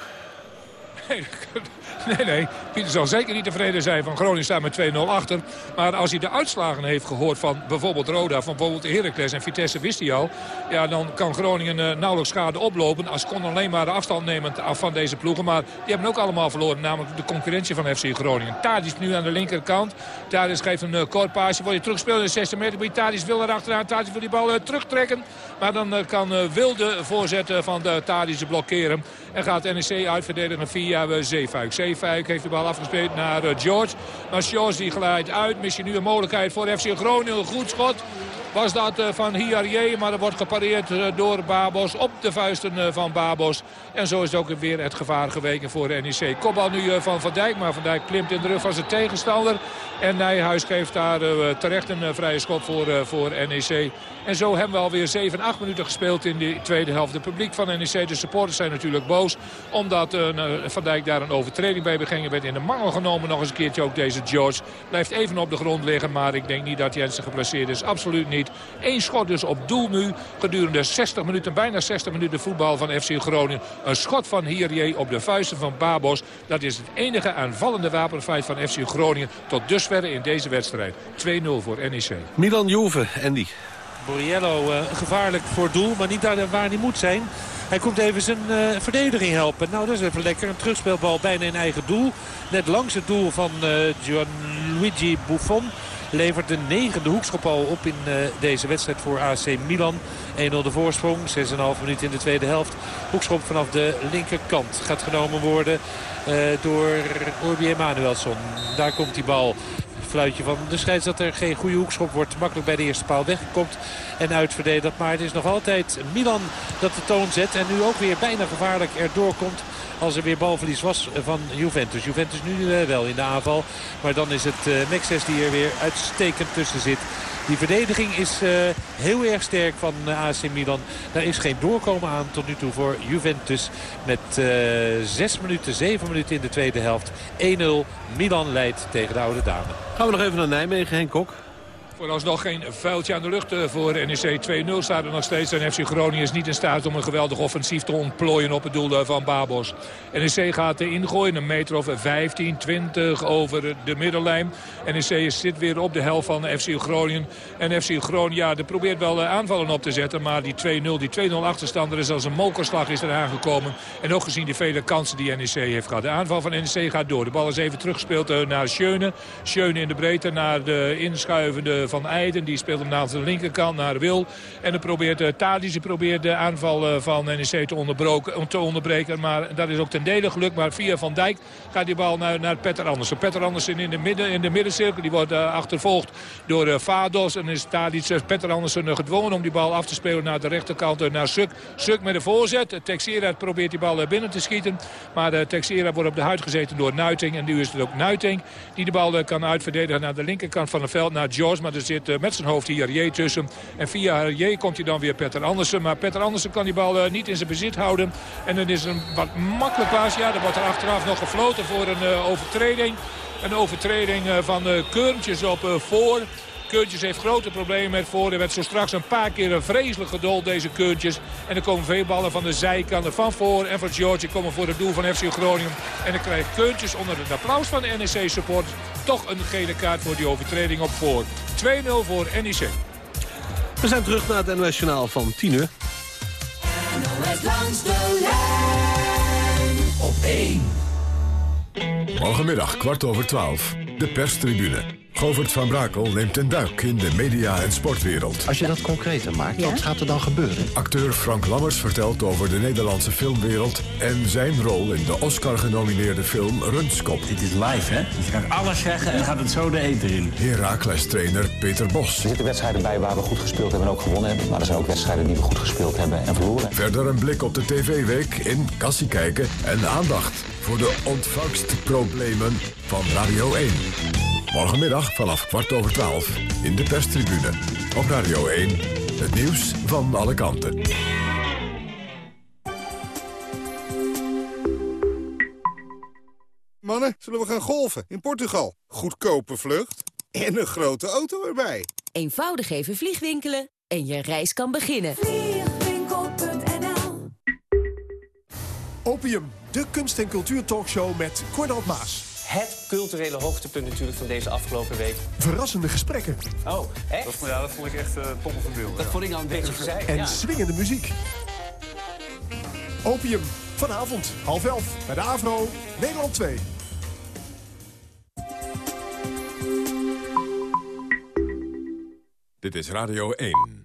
Nee, nee. Pieter zal zeker niet tevreden zijn van Groningen staat met 2-0 achter. Maar als hij de uitslagen heeft gehoord van bijvoorbeeld Roda, van bijvoorbeeld Heracles en Vitesse wist hij al. Ja, dan kan Groningen uh, nauwelijks schade oplopen. Als kon alleen maar de afstand nemen af van deze ploegen. Maar die hebben ook allemaal verloren, namelijk de concurrentie van FC Groningen. Tadis nu aan de linkerkant. Tadis geeft een uh, kort paasje. Wordt je teruggespeeld in de 16 meter. Tadis wil erachteraan. Tadis wil die bal uh, terugtrekken. Maar dan kan Wilde voorzetten van de Tadis blokkeren. En gaat NEC uitverdedigen via Zeefuik. Zeefuik heeft de bal afgespeeld naar George. Maar George die glijdt uit. Misschien nu een mogelijkheid voor FC Groningen. Goed schot was dat van Hiarie. Maar er wordt gepareerd door Babos op de vuisten van Babos. En zo is ook weer het gevaar geweken voor NEC. Kopbal nu van Van Dijk. Maar Van Dijk klimt in de rug van zijn tegenstander. En Nijhuis geeft daar terecht een vrije schop voor, voor NEC. En zo hebben we alweer 7, 8 minuten gespeeld in de tweede helft. De publiek van NEC, de supporters zijn natuurlijk boos. Omdat Van Dijk daar een overtreding bij begingen werd in de mangel genomen. Nog eens een keertje ook deze George. Blijft even op de grond liggen, maar ik denk niet dat Jensen geplaceerd is. Absoluut niet. Eén schot dus op doel nu. Gedurende 60 minuten, bijna 60 minuten voetbal van FC Groningen. Een schot van Hierier op de vuisten van Babos. Dat is het enige aanvallende wapenfeit van FC Groningen tot dusver in deze wedstrijd. 2-0 voor NEC. Milan Juve, Andy. Borriello uh, gevaarlijk voor doel, maar niet daar waar hij moet zijn. Hij komt even zijn uh, verdediging helpen. Nou, dat is even lekker. Een terugspeelbal bijna in eigen doel. Net langs het doel van uh, Gianluigi Buffon. Levert de negende hoekschop al op in uh, deze wedstrijd voor AC Milan. 1-0 de voorsprong, 6,5 minuten in de tweede helft. Hoekschop vanaf de linkerkant gaat genomen worden door Orbi Emanuelson. Daar komt die bal fluitje van de scheidsrechter. Geen goede hoekschop wordt makkelijk bij de eerste paal weggekomt en uitverdedigd. Maar het is nog altijd Milan dat de toon zet. En nu ook weer bijna gevaarlijk erdoor komt als er weer balverlies was van Juventus. Juventus nu wel in de aanval. Maar dan is het Mexes die er weer uitstekend tussen zit. Die verdediging is heel erg sterk van AC Milan. Daar is geen doorkomen aan tot nu toe voor Juventus. Met zes minuten, zeven minuten in de tweede helft. 1-0. Milan leidt tegen de oude dame. Gaan we nog even naar Nijmegen, Henk Kok. Vooralsnog geen vuiltje aan de lucht eh, voor NEC 2-0 staat er nog steeds. En FC Groningen is niet in staat om een geweldig offensief te ontplooien op het doel eh, van Babos. NEC gaat ingooien een meter of 15, 20 over de middenlijn. NEC zit weer op de helft van FC Groningen. En FC Groningen probeert wel eh, aanvallen op te zetten. Maar die 2-0, die 2-0 achterstander is als een mokerslag is er aangekomen. En ook gezien die vele kansen die NEC heeft gehad. De aanval van NEC gaat door. De bal is even teruggespeeld naar Schöne. Schöne in de breedte naar de inschuivende van Eijden. Die speelt hem naar de linkerkant, naar Wil. En dan probeert uh, Tadic probeert de aanval uh, van NEC te, te onderbreken. Maar dat is ook ten dele gelukt. Maar via Van Dijk gaat die bal naar, naar Petter Andersen. Petter Andersen in de, midden, in de middencirkel. Die wordt uh, achtervolgd door Vados. En is Tadic, Petter Andersen gedwongen om die bal af te spelen naar de rechterkant. naar Suk. Suk met de voorzet. Texera probeert die bal binnen te schieten. Maar Texera wordt op de huid gezeten door Nuiting. En nu is het ook Nuiting die de bal kan uitverdedigen naar de linkerkant van het veld. Naar George. Maar er zit eh, met zijn hoofd hier J tussen. En via J komt hij dan weer Petter Andersen. Maar Petter Andersen kan die bal eh, niet in zijn bezit houden. En dan is een wat makkelijk paas. Ja, er wordt er achteraf nog gefloten voor een eh, overtreding. Een overtreding van Keurntjes op voor. Keuntjes heeft grote problemen met voor. Er werd zo straks een paar keer een vreselijk gedold, deze Keuntjes. En er komen veel ballen van de zijkanten van voor en van George. komen voor het doel van FC Groningen. En dan krijgt Keuntjes onder het applaus van de NEC-support... toch een gele kaart voor die overtreding op voor. 2-0 voor NEC. We zijn terug naar het NOS Journaal van 10 uur. NOS langs de lijn op 1. Morgenmiddag kwart over 12. De perstribune. Govert van Brakel neemt een duik in de media- en sportwereld. Als je dat concreter maakt, wat gaat er dan gebeuren? Acteur Frank Lammers vertelt over de Nederlandse filmwereld... en zijn rol in de Oscar-genomineerde film Runskop. Dit is live, hè? Je kan alles zeggen en gaat het zo de eten in. Heracles-trainer Peter Bos. Er zitten wedstrijden bij waar we goed gespeeld hebben en ook gewonnen hebben. Maar er zijn ook wedstrijden die we goed gespeeld hebben en verloren. Verder een blik op de TV-week in Kassie kijken... en aandacht voor de ontvangstproblemen van Radio 1. Morgenmiddag vanaf kwart over twaalf in de perstribune. Op Radio 1, het nieuws van alle kanten. Mannen, zullen we gaan golven in Portugal? Goedkope vlucht en een grote auto erbij. Eenvoudig even vliegwinkelen en je reis kan beginnen. Vliegwinkel.nl Opium, de kunst- en cultuurtalkshow met Cornald Maas het culturele hoogtepunt natuurlijk van deze afgelopen week. Verrassende gesprekken. Oh, echt? Dat, ja, dat vond ik echt uh, top van beeld. Dat vond ik al een beetje verzeild. En ja. swingende muziek. Opium, vanavond, half elf, bij de AVRO, Nederland 2. Dit is Radio 1.